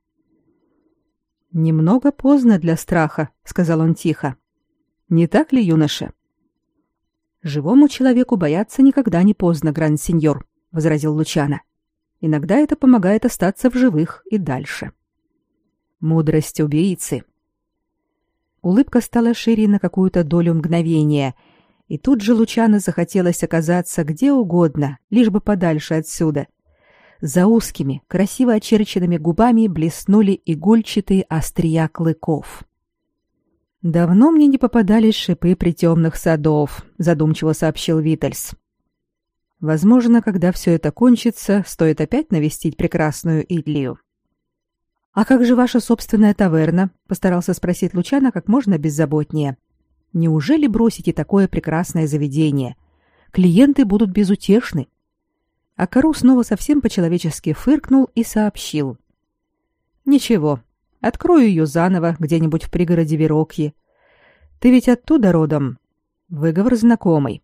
«Немного поздно для страха», — сказал он тихо. «Не так ли, юноша?» «Живому человеку бояться никогда не поздно, гранд-сеньор», — возразил Лучано. «Иногда это помогает остаться в живых и дальше». «Мудрость убийцы». Улыбка стала шире на какую-то долю мгновения — и тут же Лучано захотелось оказаться где угодно, лишь бы подальше отсюда. За узкими, красиво очерченными губами блеснули игольчатые острия клыков. «Давно мне не попадались шипы притемных садов», — задумчиво сообщил Витальс. «Возможно, когда все это кончится, стоит опять навестить прекрасную Идлию». «А как же ваша собственная таверна?» — постарался спросить Лучана как можно беззаботнее. — Неужели бросите такое прекрасное заведение? Клиенты будут безутешны. А Кару снова совсем по-человечески фыркнул и сообщил. «Ничего, открою ее заново где-нибудь в пригороде Верокьи. Ты ведь оттуда родом. Выговор знакомый».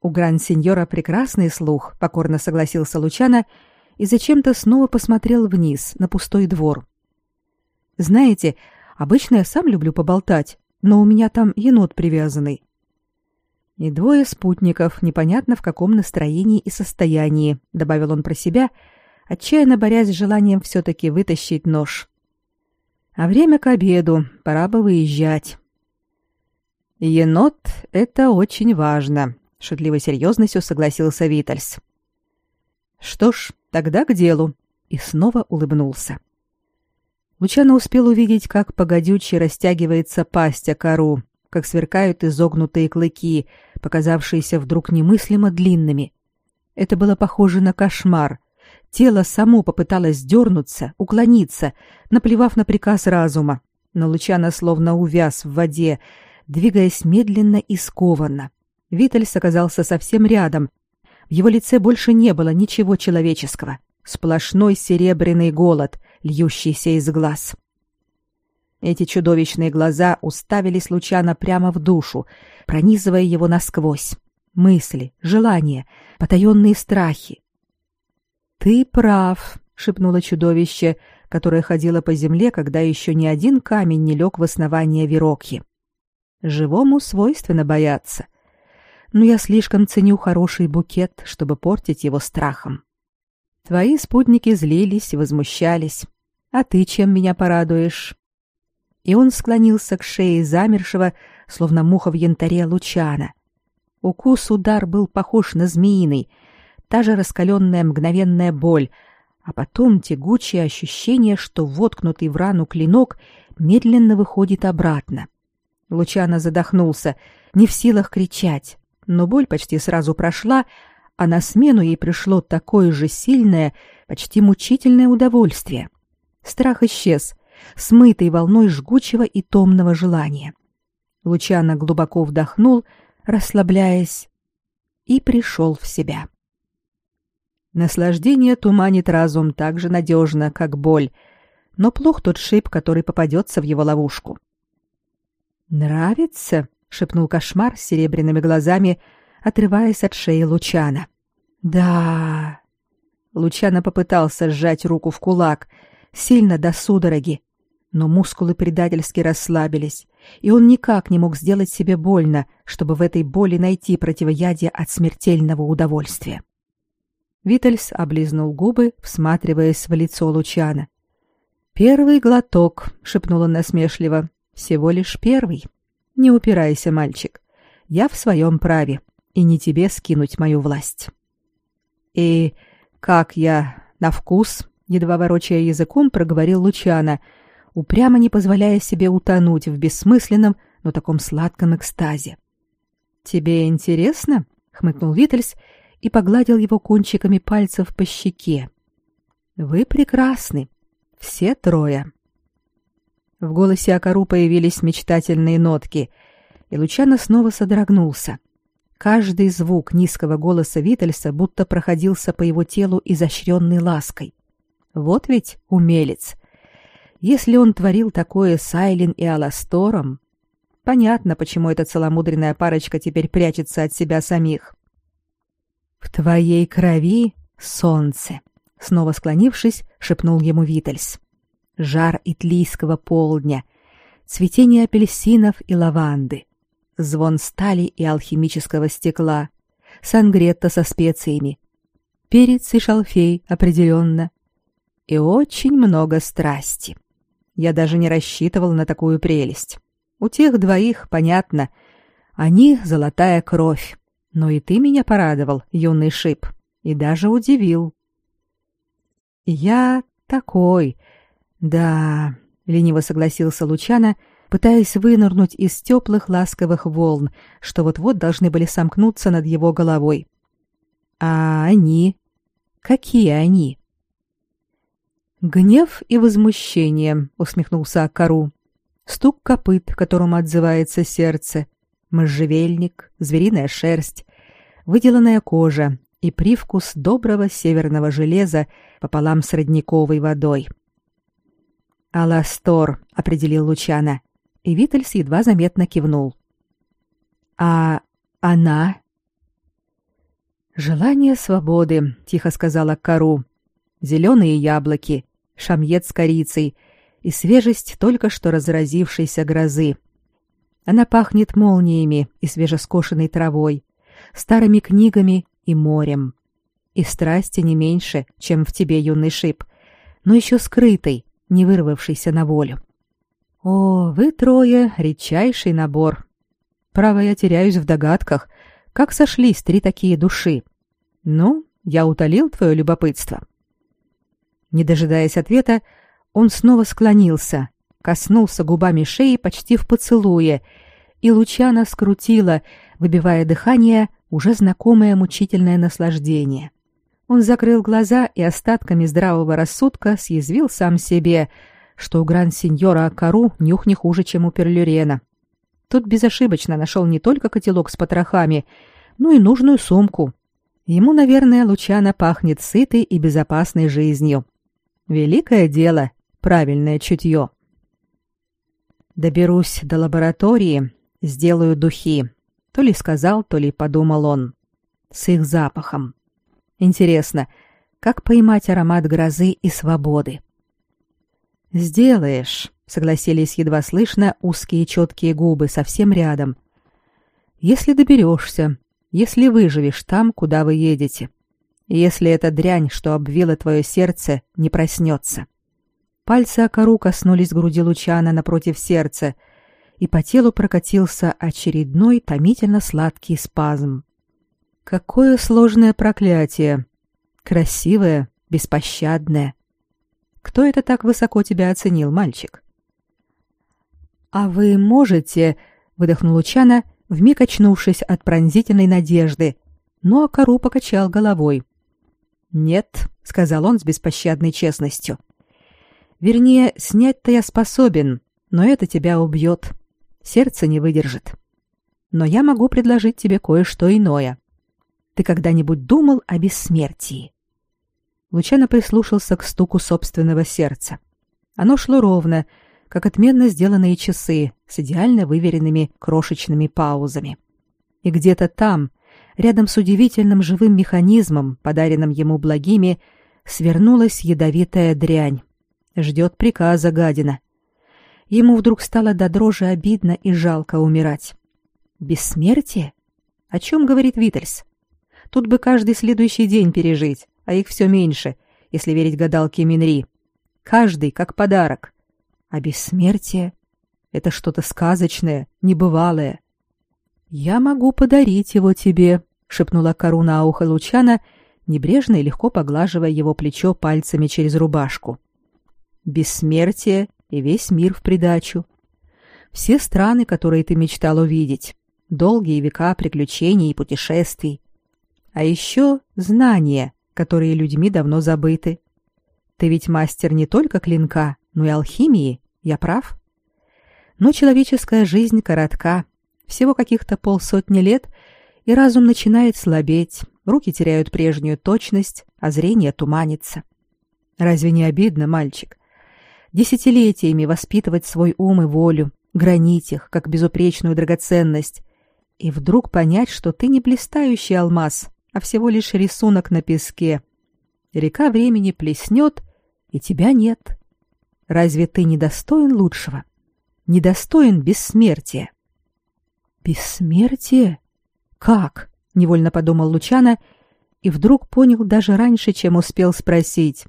У гранд-сеньора прекрасный слух, покорно согласился Лучана и зачем-то снова посмотрел вниз, на пустой двор. «Знаете, обычно я сам люблю поболтать, но у меня там енот привязанный. И двое спутников, непонятно в каком настроении и состоянии, добавил он про себя, отчаянно борясь с желанием все-таки вытащить нож. А время к обеду, пора бы выезжать. Енот — это очень важно, шутливой серьезностью согласился Витальс. Что ж, тогда к делу, и снова улыбнулся. Лучано успел увидеть, как погодюче растягивается пасть кору, как сверкают изогнутые клыки, показавшиеся вдруг немыслимо длинными. Это было похоже на кошмар. Тело само попыталось дернуться, уклониться, наплевав на приказ разума, но Лучано словно увяз в воде, двигаясь медленно и скованно. Витальс оказался совсем рядом. В его лице больше не было ничего человеческого. Сплошной серебряный голод, льющийся из глаз. Эти чудовищные глаза уставились Лучана прямо в душу, пронизывая его насквозь. Мысли, желания, потаенные страхи. Ты прав, шепнуло чудовище, которое ходило по земле, когда еще ни один камень не лег в основание Верокьи. Живому свойственно бояться. Но я слишком ценю хороший букет, чтобы портить его страхом. Твои спутники злились и возмущались. А ты чем меня порадуешь? И он склонился к шее замершего, словно муха в янтаре Лучана. Укус-удар был похож на змеиный, та же раскаленная мгновенная боль, а потом тягучее ощущение, что воткнутый в рану клинок медленно выходит обратно. Лучано задохнулся, не в силах кричать, но боль почти сразу прошла, а на смену ей пришло такое же сильное, почти мучительное удовольствие. Страх исчез, смытый волной жгучего и томного желания. Лучано глубоко вдохнул, расслабляясь, и пришел в себя. Наслаждение туманит разум так же надежно, как боль, но плох тот шип, который попадется в его ловушку. «Нравится?» — шепнул кошмар серебряными глазами, отрываясь от шеи Лучана. «Да...» Лучано попытался сжать руку в кулак, сильно до судороги, но мускулы предательски расслабились, и он никак не мог сделать себе больно, чтобы в этой боли найти противоядие от смертельного удовольствия. Витальс облизнул губы, всматриваясь в лицо Лучана. «Первый глоток», — шепнул он насмешливо. Всего лишь первый. Не упирайся, мальчик. Я в своем праве, и не тебе скинуть мою власть. И как я на вкус, едва ворочая языком, проговорил Лучана, упрямо не позволяя себе утонуть в бессмысленном, но таком сладком экстазе. Тебе интересно? хмыкнул Витальс и погладил его кончиками пальцев по щеке. Вы прекрасны, все трое. В голосе Акару появились мечтательные нотки, и Лучано снова содрогнулся. Каждый звук низкого голоса Витальса будто проходился по его телу изощренной лаской. Вот ведь умелец. Если он творил такое с Айлин и Аластором, понятно, почему эта целомудренная парочка теперь прячется от себя самих. «В твоей крови солнце», — снова склонившись, шепнул ему Витальс жар итлийского полдня, цветение апельсинов и лаванды, звон стали и алхимического стекла, сангретта со специями, перец и шалфей определенно, и очень много страсти. Я даже не рассчитывал на такую прелесть. У тех двоих, понятно, они — золотая кровь. Но и ты меня порадовал, юный шип, и даже удивил. Я такой, да, лениво согласился Лучано, пытаясь вынырнуть из теплых ласковых волн, что вот-вот должны были сомкнуться над его головой. А они? Какие они? Гнев и возмущение, усмехнулся Акару. Стук копыт, которому отзывается сердце, можжевельник, звериная шерсть, выделанная кожа и привкус доброго северного железа пополам с родниковой водой. «Аластор», — определил Лучана, и Витальс едва заметно кивнул. «А она?» «Желание свободы», — тихо сказала Кару. «Зеленые яблоки, шамьет с корицей и свежесть только что разразившейся грозы. Она пахнет молниями и свежескошенной травой, старыми книгами и морем. И страсти не меньше, чем в тебе, юный шип, но еще скрытой, не вырвавшийся на волю. О, вы трое редчайший набор. Право, я теряюсь в догадках, как сошлись три такие души. Ну, я утолил твое любопытство. Не дожидаясь ответа, он снова склонился, коснулся губами шеи почти в поцелуе, и Лучана скрутила, выбивая дыхание, уже знакомое мучительное наслаждение. Он закрыл глаза и остатками здравого рассудка съязвил сам себе, что у гранд-сеньора Акару нюх не хуже, чем у Перлюрена. Тот безошибочно нашел не только котелок с потрохами, но и нужную сумку. Ему, наверное, Лучано пахнет сытой и безопасной жизнью. Великое дело, правильное чутье. Доберусь до лаборатории, сделаю духи. То ли сказал, то ли подумал он. С их запахом. Интересно, как поймать аромат грозы и свободы. «Сделаешь», — согласились едва слышно узкие четкие губы совсем рядом. «Если доберешься, если выживешь там, куда вы едете, если эта дрянь, что обвила твое сердце, не проснется». Пальцы Акару коснулись груди Лучана напротив сердца, и по телу прокатился очередной томительно сладкий спазм. Какое сложное проклятие! Красивое, беспощадное. Кто это так высоко тебя оценил, мальчик? А вы можете, выдохнул Лучана, вмиг очнувшись от пронзительной надежды, но Акару покачал головой. Нет, сказал он с беспощадной честностью. Вернее, снять-то я способен, но это тебя убьет. Сердце не выдержит. Но я могу предложить тебе кое-что иное. Ты когда-нибудь думал о бессмертии? Лучано прислушался к стуку собственного сердца. Оно шло ровно, как отменно сделанные часы с идеально выверенными крошечными паузами. И где-то там, рядом с удивительным живым механизмом, подаренным ему благими, свернулась ядовитая дрянь. Ждет приказа гадина. Ему вдруг стало до дрожи обидно и жалко умирать. Бессмертие? О чем говорит Витальс? Тут бы каждый следующий день пережить, а их все меньше, если верить гадалке Минри. Каждый как подарок. А бессмертие — это что-то сказочное, небывалое. «Я могу подарить его тебе», — шепнула Каруна на Лучана, небрежно и легко поглаживая его плечо пальцами через рубашку. «Бессмертие и весь мир в придачу. Все страны, которые ты мечтал увидеть, долгие века приключений и путешествий, а еще знания, которые людьми давно забыты. Ты ведь мастер не только клинка, но и алхимии, я прав? Но человеческая жизнь коротка, всего каких-то полсотни лет, и разум начинает слабеть, руки теряют прежнюю точность, а зрение туманится. Разве не обидно, мальчик? Десятилетиями воспитывать свой ум и волю, гранить их, как безупречную драгоценность, и вдруг понять, что ты не блистающий алмаз, а всего лишь рисунок на песке. Река времени плеснет, и тебя нет. Разве ты не достоин лучшего? Не достоин бессмертия? Бессмертие? Как? невольно подумал Лучана и вдруг понял даже раньше, чем успел спросить.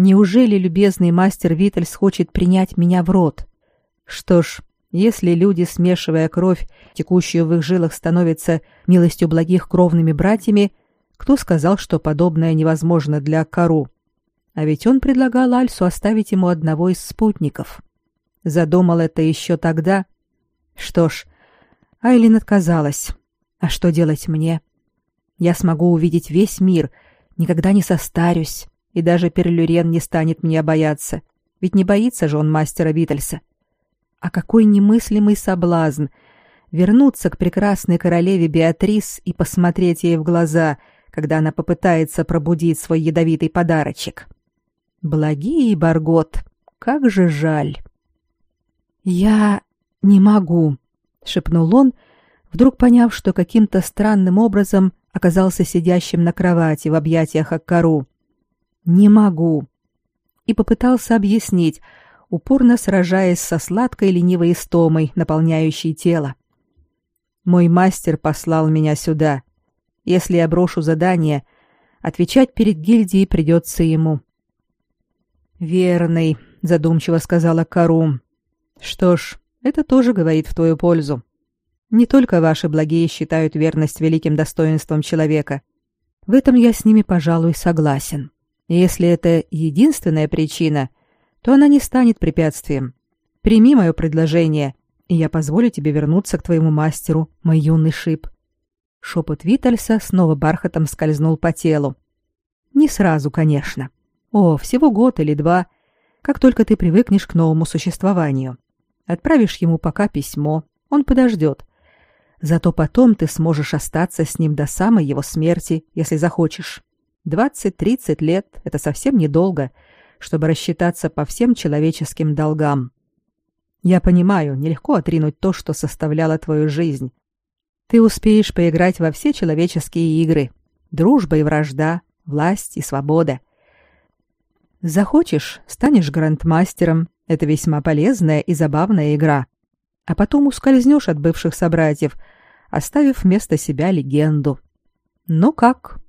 Неужели любезный мастер Витальс хочет принять меня в рот? Что ж, если люди, смешивая кровь, текущую в их жилах, становятся милостью благих кровными братьями, кто сказал, что подобное невозможно для Кару? А ведь он предлагал Альсу оставить ему одного из спутников. Задумал это еще тогда. Что ж, Айлин отказалась. А что делать мне? Я смогу увидеть весь мир, никогда не состарюсь, и даже Перлюрен не станет меня бояться. Ведь не боится же он мастера Витальса. А какой немыслимый соблазн вернуться к прекрасной королеве Беатрис и посмотреть ей в глаза, когда она попытается пробудить свой ядовитый подарочек. Благие Баргот, как же жаль. Я не могу, шепнул он, вдруг поняв, что каким-то странным образом оказался сидящим на кровати в объятиях Аккару. Не могу. И попытался объяснить, упорно сражаясь со сладкой ленивой истомой, наполняющей тело. Мой мастер послал меня сюда. Если я брошу задание, отвечать перед гильдией придется ему. Верный, задумчиво сказала Карум. Что ж, это тоже говорит в твою пользу. Не только ваши благие считают верность великим достоинством человека. В этом я с ними, пожалуй, согласен. Если это единственная причина, то она не станет препятствием. Прими мое предложение, и я позволю тебе вернуться к твоему мастеру, мой юный шип. Шепот Витальса снова бархатом скользнул по телу. Не сразу, конечно. О, всего год или два, как только ты привыкнешь к новому существованию. Отправишь ему пока письмо, он подождет. Зато потом ты сможешь остаться с ним до самой его смерти, если захочешь. Двадцать-тридцать лет — это совсем недолго — чтобы рассчитаться по всем человеческим долгам. Я понимаю, нелегко отринуть то, что составляло твою жизнь. Ты успеешь поиграть во все человеческие игры. Дружба и вражда, власть и свобода. Захочешь, станешь грандмастером. Это весьма полезная и забавная игра. А потом ускользнешь от бывших собратьев, оставив вместо себя легенду. Ну как?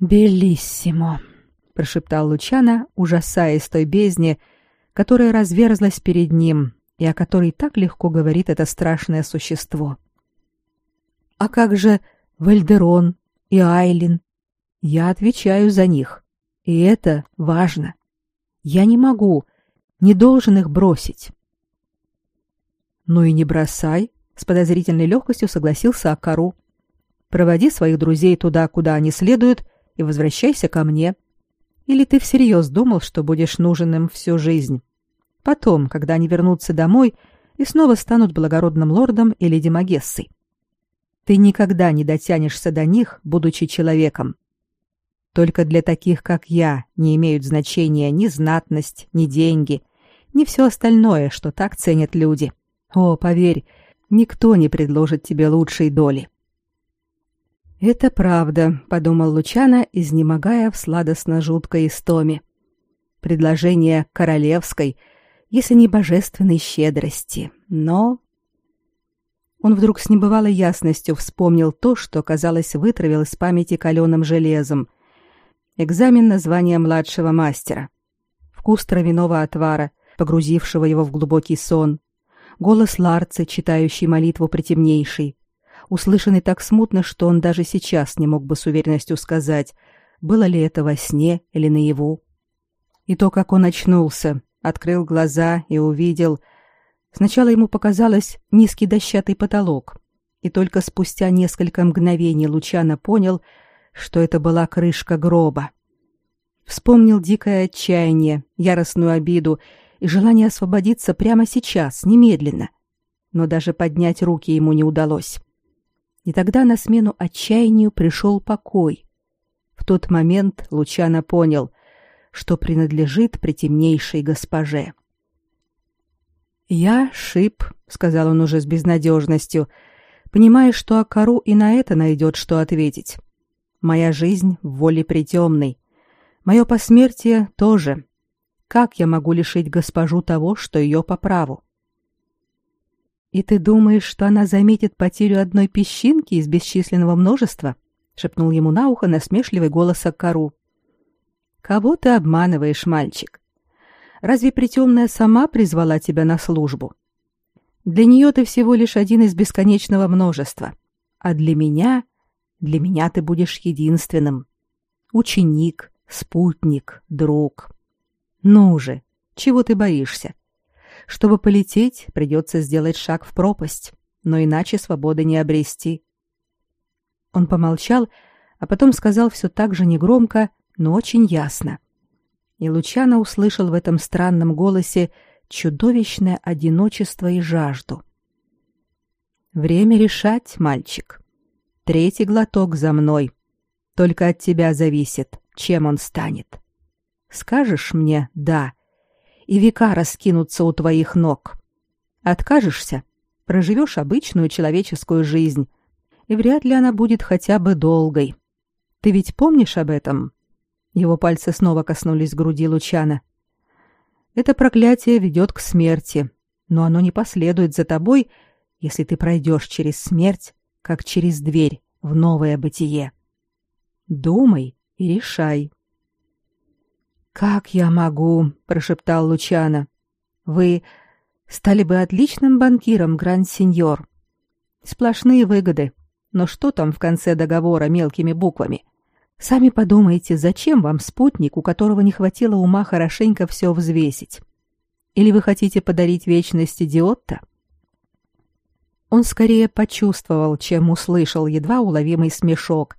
«Белиссимо», — прошептал Лучана, ужасаясь той бездне, которая разверзлась перед ним и о которой так легко говорит это страшное существо. «А как же Вальдерон и Айлин? Я отвечаю за них, и это важно. Я не могу, не должен их бросить». «Ну и не бросай», — с подозрительной легкостью согласился Акару. «Проводи своих друзей туда, куда они следуют, и возвращайся ко мне. Или ты всерьез думал, что будешь нужен им всю жизнь? Потом, когда они вернутся домой и снова станут благородным лордом или леди Магессой. Ты никогда не дотянешься до них, будучи человеком. Только для таких, как я, не имеют значения ни знатность, ни деньги, ни все остальное, что так ценят люди. О, поверь, никто не предложит тебе лучшей доли. «Это правда», — подумал Лучана, изнемогая в сладостно-жуткой истоме. «Предложение королевской, если не божественной щедрости, но...» Он вдруг с небывалой ясностью вспомнил то, что, казалось, вытравил из памяти каленым железом. Экзамен на звание младшего мастера. Вкус травяного отвара, погрузившего его в глубокий сон. Голос Ларцы, читающий молитву притемнейший услышанный так смутно, что он даже сейчас не мог бы с уверенностью сказать, было ли это во сне или наяву. И то, как он очнулся, открыл глаза и увидел... Сначала ему показалось низкий дощатый потолок, и только спустя несколько мгновений Лучано понял, что это была крышка гроба. Вспомнил дикое отчаяние, яростную обиду и желание освободиться прямо сейчас, немедленно. Но даже поднять руки ему не удалось. И тогда на смену отчаянию пришел покой. В тот момент Лучано понял, что принадлежит притемнейшей госпоже. «Я шип», — сказал он уже с безнадежностью, понимая, что Акару и на это найдет, что ответить. «Моя жизнь в воле притемной. Мое посмертие тоже. Как я могу лишить госпожу того, что ее по праву?» «И ты думаешь, что она заметит потерю одной песчинки из бесчисленного множества?» — шепнул ему на ухо насмешливый голос Аккару. «Кого ты обманываешь, мальчик? Разве притемная сама призвала тебя на службу? Для нее ты всего лишь один из бесконечного множества, а для меня, для меня ты будешь единственным. Ученик, спутник, друг. Ну же, чего ты боишься? Чтобы полететь, придется сделать шаг в пропасть, но иначе свободы не обрести. Он помолчал, а потом сказал все так же негромко, но очень ясно. И Лучано услышал в этом странном голосе чудовищное одиночество и жажду. «Время решать, мальчик. Третий глоток за мной. Только от тебя зависит, чем он станет. Скажешь мне «да», и века раскинутся у твоих ног. Откажешься, проживешь обычную человеческую жизнь, и вряд ли она будет хотя бы долгой. Ты ведь помнишь об этом?» Его пальцы снова коснулись груди Лучана. «Это проклятие ведет к смерти, но оно не последует за тобой, если ты пройдешь через смерть, как через дверь в новое бытие. Думай и решай». «Как я могу?» — прошептал Лучано. «Вы стали бы отличным банкиром, гранд-сеньор. Сплошные выгоды. Но что там в конце договора мелкими буквами? Сами подумайте, зачем вам спутник, у которого не хватило ума хорошенько все взвесить? Или вы хотите подарить вечность идиота?» Он скорее почувствовал, чем услышал едва уловимый смешок,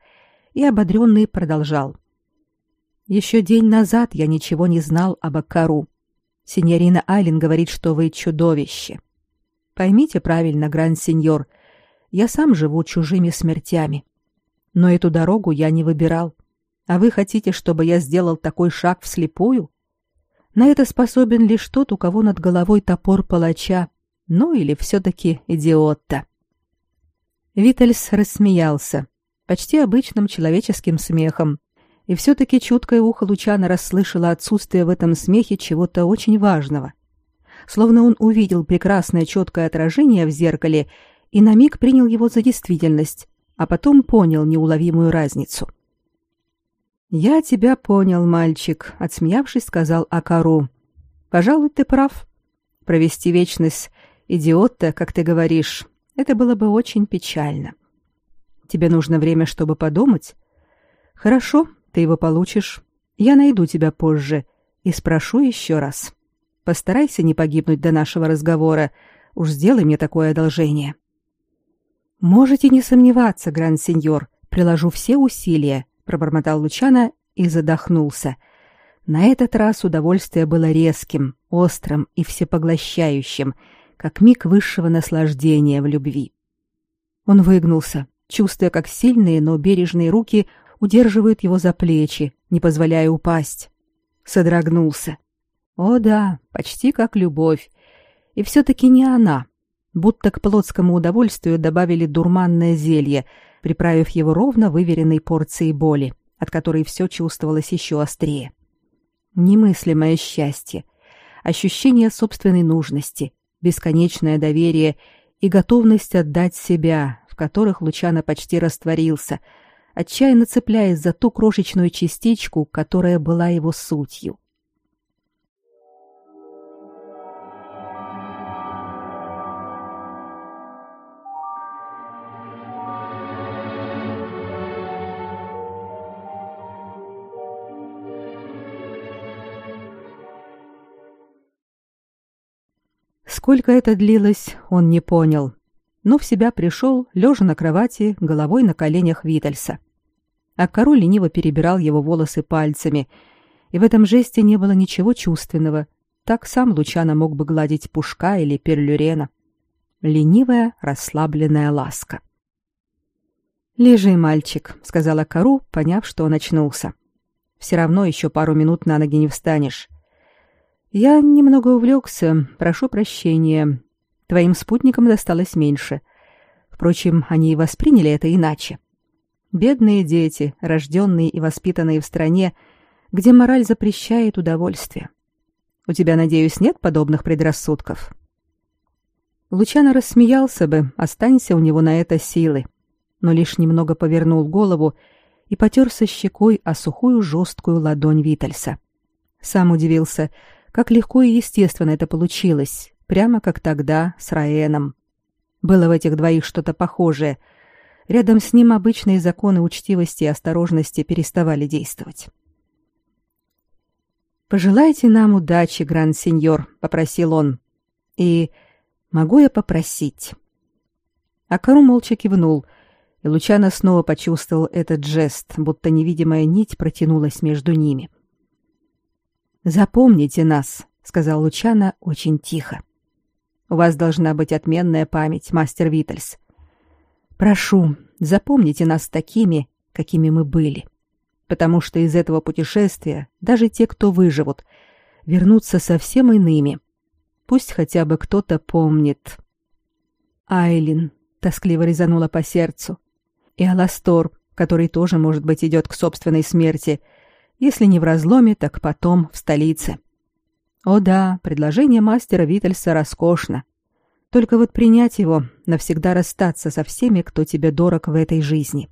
и ободренный продолжал. Еще день назад я ничего не знал об Акару. Синьорина Айлин говорит, что вы чудовище. Поймите правильно, гранд-сеньор, я сам живу чужими смертями. Но эту дорогу я не выбирал. А вы хотите, чтобы я сделал такой шаг вслепую? На это способен лишь тот, у кого над головой топор палача, ну или все-таки идиот-то. Витальс рассмеялся, почти обычным человеческим смехом. И все-таки чуткое ухо Лучана расслышало отсутствие в этом смехе чего-то очень важного. Словно он увидел прекрасное четкое отражение в зеркале и на миг принял его за действительность, а потом понял неуловимую разницу. «Я тебя понял, мальчик», — отсмеявшись, сказал Акару. «Пожалуй, ты прав. Провести вечность идиота, как ты говоришь, это было бы очень печально. Тебе нужно время, чтобы подумать? Хорошо, ты его получишь. Я найду тебя позже и спрошу еще раз. Постарайся не погибнуть до нашего разговора. Уж сделай мне такое одолжение. Можете не сомневаться, гранд-сеньор, приложу все усилия, пробормотал Лучана и задохнулся. На этот раз удовольствие было резким, острым и всепоглощающим, как миг высшего наслаждения в любви. Он выгнулся, чувствуя, как сильные, но бережные руки удерживают его за плечи, не позволяя упасть. Содрогнулся. О да, почти как любовь. И все-таки не она. Будто к плотскому удовольствию добавили дурманное зелье, приправив его ровно выверенной порцией боли, от которой все чувствовалось еще острее. Немыслимое счастье, ощущение собственной нужности, бесконечное доверие и готовность отдать себя, в которых Лучано почти растворился, отчаянно цепляясь за ту крошечную частичку, которая была его сутью. Сколько это длилось, он не понял, но в себя пришел, лежа на кровати, головой на коленях Витальса. А король лениво перебирал его волосы пальцами, и в этом жесте не было ничего чувственного. Так сам Лучано мог бы гладить Пушка или Перлюрена. Ленивая, расслабленная ласка. «Лежи, мальчик», — сказала Кару, поняв, что он очнулся. «Все равно еще пару минут на ноги не встанешь. Я немного увлекся, прошу прощения. Твоим спутникам досталось меньше. Впрочем, они и восприняли это иначе. Бедные дети, рожденные и воспитанные в стране, где мораль запрещает удовольствие. У тебя, надеюсь, нет подобных предрассудков? Лучано рассмеялся бы, останься у него на это силы, но лишь немного повернул голову и потерся щекой о сухую жесткую ладонь Витальса. Сам удивился — как легко и естественно это получилось, прямо как тогда с Раэном. Было в этих двоих что-то похожее. Рядом с ним обычные законы учтивости и осторожности переставали действовать. «Пожелайте нам удачи, гранд-сеньор», — попросил он. «И могу я попросить?» Акару молча кивнул, и Лучано снова почувствовал этот жест, будто невидимая нить протянулась между ними. — Запомните нас, сказал Лучана очень тихо. У вас должна быть отменная память, мастер Витальс. Прошу, запомните нас такими, какими мы были, потому что из этого путешествия даже те, кто выживут, вернутся совсем иными. Пусть хотя бы кто-то помнит. Айлин тоскливо резанула по сердцу, и Аластор, который тоже, может быть, идет к собственной смерти, — если не в разломе, так потом в столице. О да, предложение мастера Витальса роскошно. Только вот принять его, навсегда расстаться со всеми, кто тебе дорог в этой жизни.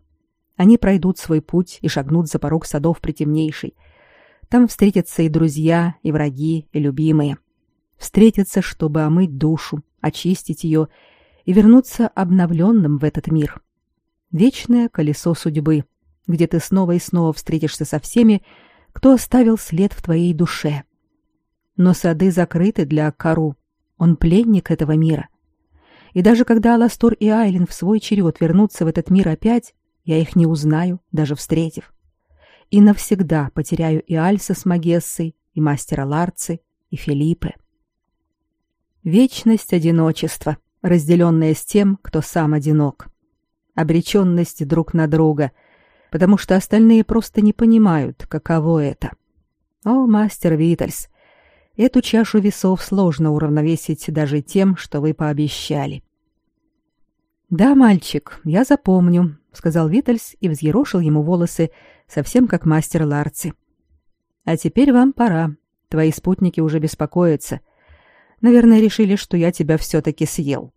Они пройдут свой путь и шагнут за порог садов притемнейший. Там встретятся и друзья, и враги, и любимые. Встретятся, чтобы омыть душу, очистить ее и вернуться обновленным в этот мир. Вечное колесо судьбы — где ты снова и снова встретишься со всеми, кто оставил след в твоей душе. Но сады закрыты для Кару. Он пленник этого мира. И даже когда Аластор и Айлин в свой черед вернутся в этот мир опять, я их не узнаю, даже встретив. И навсегда потеряю и Альса с Магессой, и мастера Ларцы, и Филиппе. Вечность одиночества, разделенная с тем, кто сам одинок. Обреченность друг на друга — потому что остальные просто не понимают, каково это. О, мастер Витальс, эту чашу весов сложно уравновесить даже тем, что вы пообещали. Да, мальчик, я запомню, сказал Витальс и взъерошил ему волосы, совсем как мастер Ларци. А теперь вам пора. Твои спутники уже беспокоятся. Наверное, решили, что я тебя все-таки съел.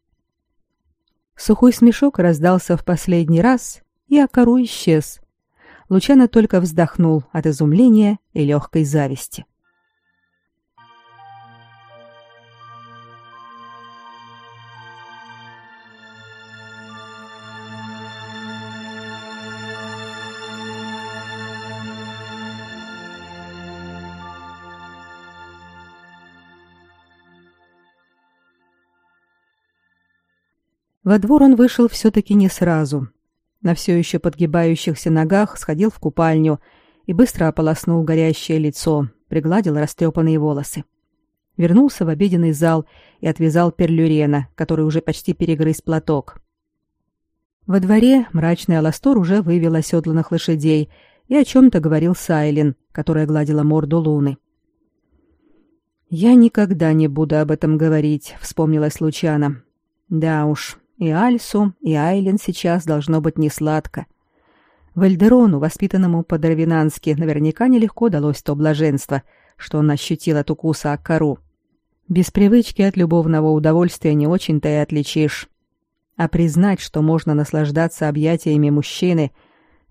Сухой смешок раздался в последний раз, и Акару исчез. Лучано только вздохнул от изумления и легкой зависти. Во двор он вышел все-таки не сразу. На все еще подгибающихся ногах сходил в купальню и быстро ополоснул горящее лицо, пригладил растрепанные волосы. Вернулся в обеденный зал и отвязал перлюрена, который уже почти перегрыз платок. Во дворе мрачный Аластор уже вывел оседланных лошадей и о чем-то говорил Сайлин, которая гладила морду Луны. «Я никогда не буду об этом говорить», — вспомнилась Лучана. «Да уж, и Альсу, и Айлен сейчас должно быть не сладко. Вальдерону, воспитанному по-дарвинански, наверняка нелегко далось то блаженство, что он ощутил от укуса Аккару. Без привычки от любовного удовольствия не очень-то и отличишь. А признать, что можно наслаждаться объятиями мужчины,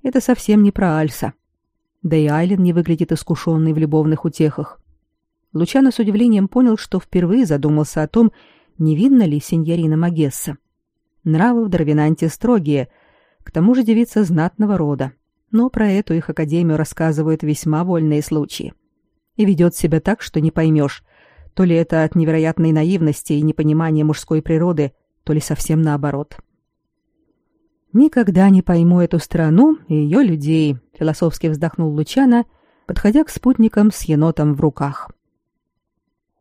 это совсем не про Альса. Да и Айлен не выглядит искушенной в любовных утехах. Лучано с удивлением понял, что впервые задумался о том, невинна ли сеньорина Магесса. Нравы в Дарвинанте строгие, к тому же девица знатного рода, но про эту их академию рассказывают весьма вольные случаи. И ведет себя так, что не поймешь, то ли это от невероятной наивности и непонимания мужской природы, то ли совсем наоборот. «Никогда не пойму эту страну и ее людей», — философски вздохнул Лучана, подходя к спутникам с енотом в руках.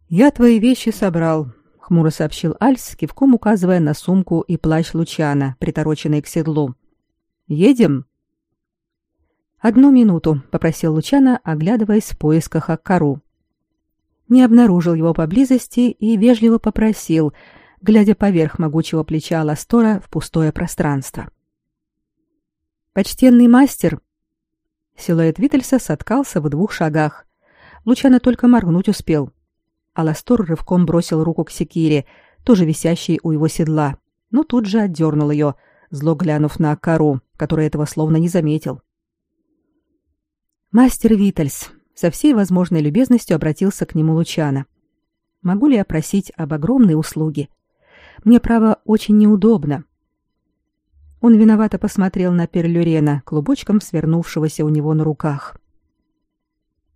«Я твои вещи собрал, хмуро сообщил Альс, кивком указывая на сумку и плащ Лучана, притороченный к седлу. Едем. Одну минуту, попросил Лучана, оглядываясь в поисках Аккару. Не обнаружил его поблизости и вежливо попросил, глядя поверх могучего плеча Ластора в пустое пространство. Почтенный мастер. Силуэт Витальса соткался в двух шагах. Лучано только моргнуть успел. Аластор рывком бросил руку к секире, тоже висящей у его седла, но тут же отдернул ее, зло глянув на Акару, который этого словно не заметил. «Мастер Витальс», — со всей возможной любезностью обратился к нему Лучана. «Могу ли я просить об огромной услуге? Мне, право, очень неудобно». Он виновато посмотрел на Перлюрена, клубочком свернувшегося у него на руках.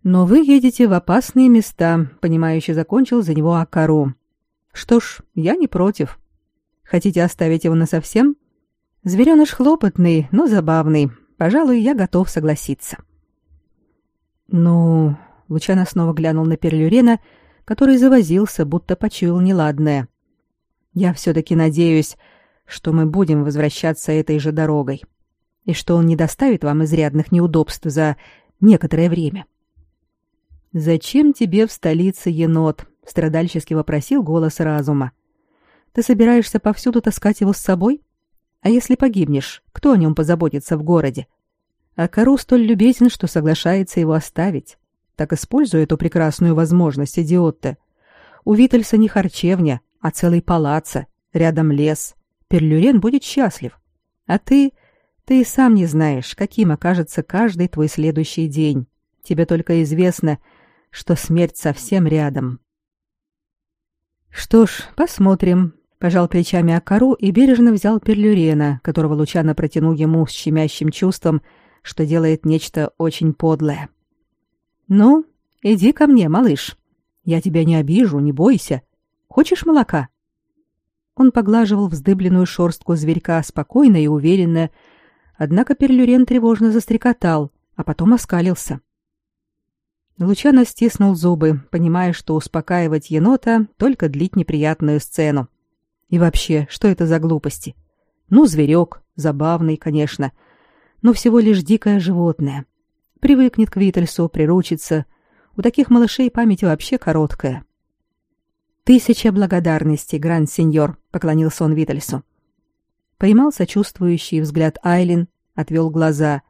Но вы едете в опасные места, понимающе закончил за него Акару. Что ж, я не против. Хотите оставить его насовсем? Звереныш хлопотный, но забавный. Пожалуй, я готов согласиться. Ну, Лучано снова глянул на Перлюрена, который завозился, будто почуял неладное. Я все-таки надеюсь, что мы будем возвращаться этой же дорогой, и что он не доставит вам изрядных неудобств за некоторое время. — «Зачем тебе в столице енот?» — страдальчески вопросил голос разума. «Ты собираешься повсюду таскать его с собой? А если погибнешь, кто о нем позаботится в городе? А Кару столь любезен, что соглашается его оставить. Так используй эту прекрасную возможность, идиот-то. У Витальса не харчевня, а целый палаца, рядом лес. Перлюрен будет счастлив. А ты... ты и сам не знаешь, каким окажется каждый твой следующий день. Тебе только известно, что смерть совсем рядом. Что ж, посмотрим, пожал плечами Акару и бережно взял перлюрена, которого Лучано протянул ему с щемящим чувством, что делает нечто очень подлое. Ну, иди ко мне, малыш. Я тебя не обижу, не бойся. Хочешь молока? Он поглаживал вздыбленную шорстку зверька спокойно и уверенно, однако перлюрен тревожно застрекотал, а потом оскалился. Лучано стиснул зубы, понимая, что успокаивать енота только длить неприятную сцену. И вообще, что это за глупости? Ну, зверек, забавный, конечно, но всего лишь дикое животное. Привыкнет к Витальсу, приручится. У таких малышей память вообще короткая. «Тысяча благодарностей, гранд-сеньор», — поклонился он Витальсу. Поймал сочувствующий взгляд Айлин отвел глаза.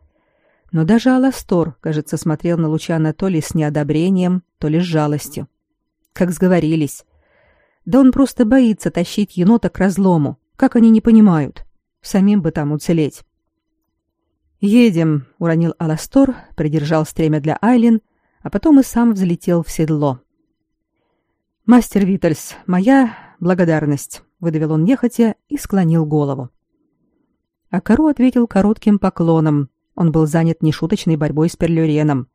Но даже Аластор, кажется, смотрел на Лучана то ли с неодобрением, то ли с жалостью. Как сговорились. Да он просто боится тащить енота к разлому. Как они не понимают? Самим бы там уцелеть. «Едем», — уронил Аластор, придержал стремя для Айлин, а потом и сам взлетел в седло. «Мастер Витальс, моя благодарность», — выдавил он нехотя и склонил голову. А Кару ответил коротким поклоном. Он был занят нешуточной борьбой с Перлюреном.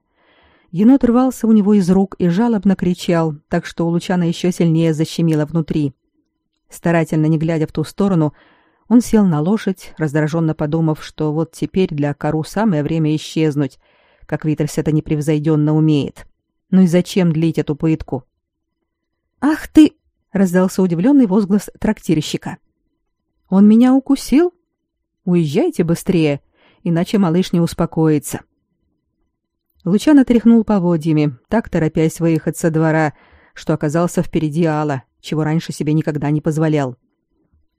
Енот рвался у него из рук и жалобно кричал, так что у Лучана еще сильнее защемило внутри. Старательно не глядя в ту сторону, он сел на лошадь, раздраженно подумав, что вот теперь для Кару самое время исчезнуть, как Витальс это непревзойденно умеет. Ну и зачем длить эту пытку? «Ах ты!» — раздался удивленный возглас трактирщика. «Он меня укусил? Уезжайте быстрее, иначе малыш не успокоится». Лучан отряхнул поводьями, так торопясь выехать со двора, что оказался впереди Алла, чего раньше себе никогда не позволял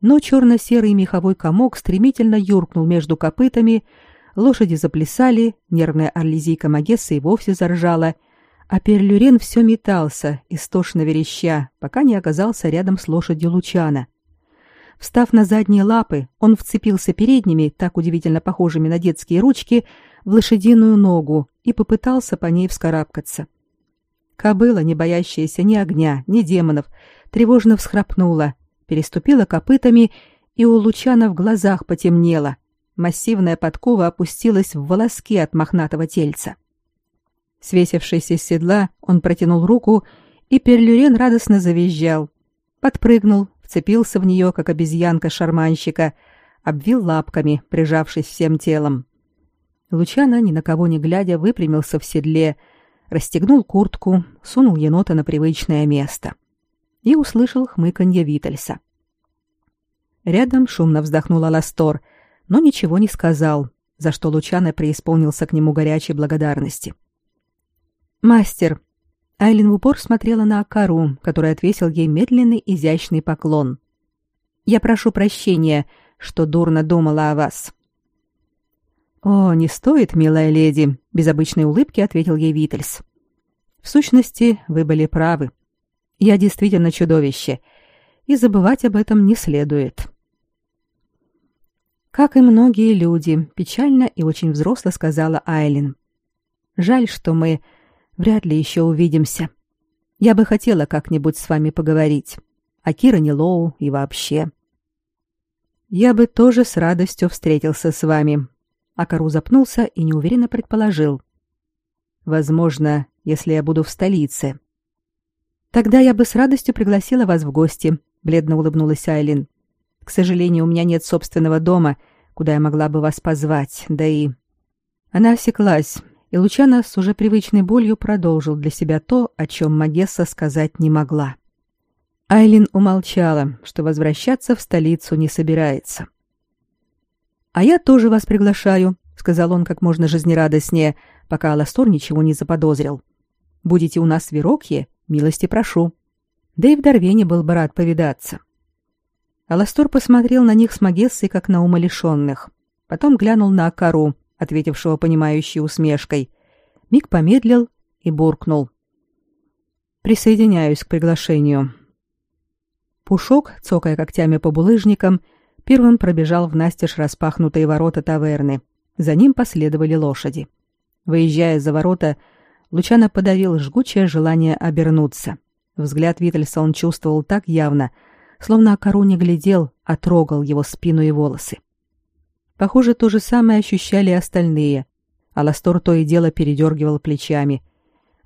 но черно-серый меховой комок стремительно юркнул между копытами, лошади заплясали, нервная орлезийка Магесса и вовсе заржала, а Перлюрен все метался, истошно вереща, пока не оказался рядом с лошадью Лучана. Встав на задние лапы, он вцепился передними, так удивительно похожими на детские ручки, в лошадиную ногу и попытался по ней вскарабкаться. Кобыла, не боящаяся ни огня, ни демонов, тревожно всхрапнула, переступила копытами, и у Лучана в глазах потемнело. Массивная подкова опустилась в волоски от мохнатого тельца. Свесившись из седла, он протянул руку, и Перлюрен радостно завизжал. Подпрыгнул, вцепился в нее, как обезьянка шарманщика, обвил лапками, прижавшись всем телом. Лучана, ни на кого не глядя, выпрямился в седле, расстегнул куртку, сунул енота на привычное место и услышал хмыканье Витальса. Рядом шумно вздохнул Аластор, но ничего не сказал, за что Лучано преисполнился к нему горячей благодарности. «Мастер!» Айлин в упор смотрела на Акару, который отвесил ей медленный изящный поклон. «Я прошу прощения, что дурно думала о вас». «О, не стоит, милая леди», — без обычной улыбки ответил ей Витальс. «В сущности, вы были правы. Я действительно чудовище, и забывать об этом не следует. Как и многие люди, печально и очень взросло сказала Айлин. Жаль, что мы вряд ли еще увидимся. Я бы хотела как-нибудь с вами поговорить. О Киране Лоу и вообще. Я бы тоже с радостью встретился с вами. Акару запнулся и неуверенно предположил. Возможно, если я буду в столице. Тогда я бы с радостью пригласила вас в гости, бледно улыбнулась Айлин. К сожалению, у меня нет собственного дома, куда я могла бы вас позвать, да и Она осеклась, и Лучана с уже привычной болью продолжил для себя то, о чем Магесса сказать не могла. Айлин умолчала, что возвращаться в столицу не собирается. «А я тоже вас приглашаю», — сказал он как можно жизнерадостнее, пока Аластор ничего не заподозрил. «Будете у нас в Верокье, Милости прошу. Да и в Дарвене был бы рад повидаться. Аластор посмотрел на них с Магессой, как на умалишенных. Потом глянул на Акару, ответившего понимающей усмешкой. Миг помедлил и буркнул. «Присоединяюсь к приглашению». Пушок, цокая когтями по булыжникам, первым пробежал в настежь распахнутые ворота таверны. За ним последовали лошади. Выезжая за ворота, Лучано подавил жгучее желание обернуться. Взгляд Витальса он чувствовал так явно, словно Акару не глядел, а трогал его спину и волосы. Похоже, то же самое ощущали остальные. Аластор то и дело передергивал плечами.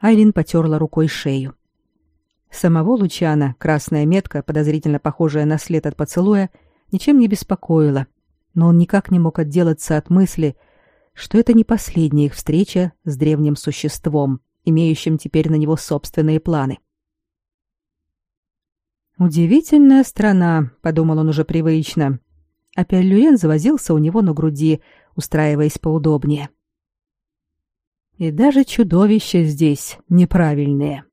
Айлин потерла рукой шею. Самого Лучана красная метка, подозрительно похожая на след от поцелуя, ничем не беспокоила, но он никак не мог отделаться от мысли, что это не последняя их встреча с древним существом, имеющим теперь на него собственные планы. «Удивительная страна», — подумал он уже привычно. А Перлюрен завозился у него на груди, устраиваясь поудобнее. «И даже чудовища здесь неправильные».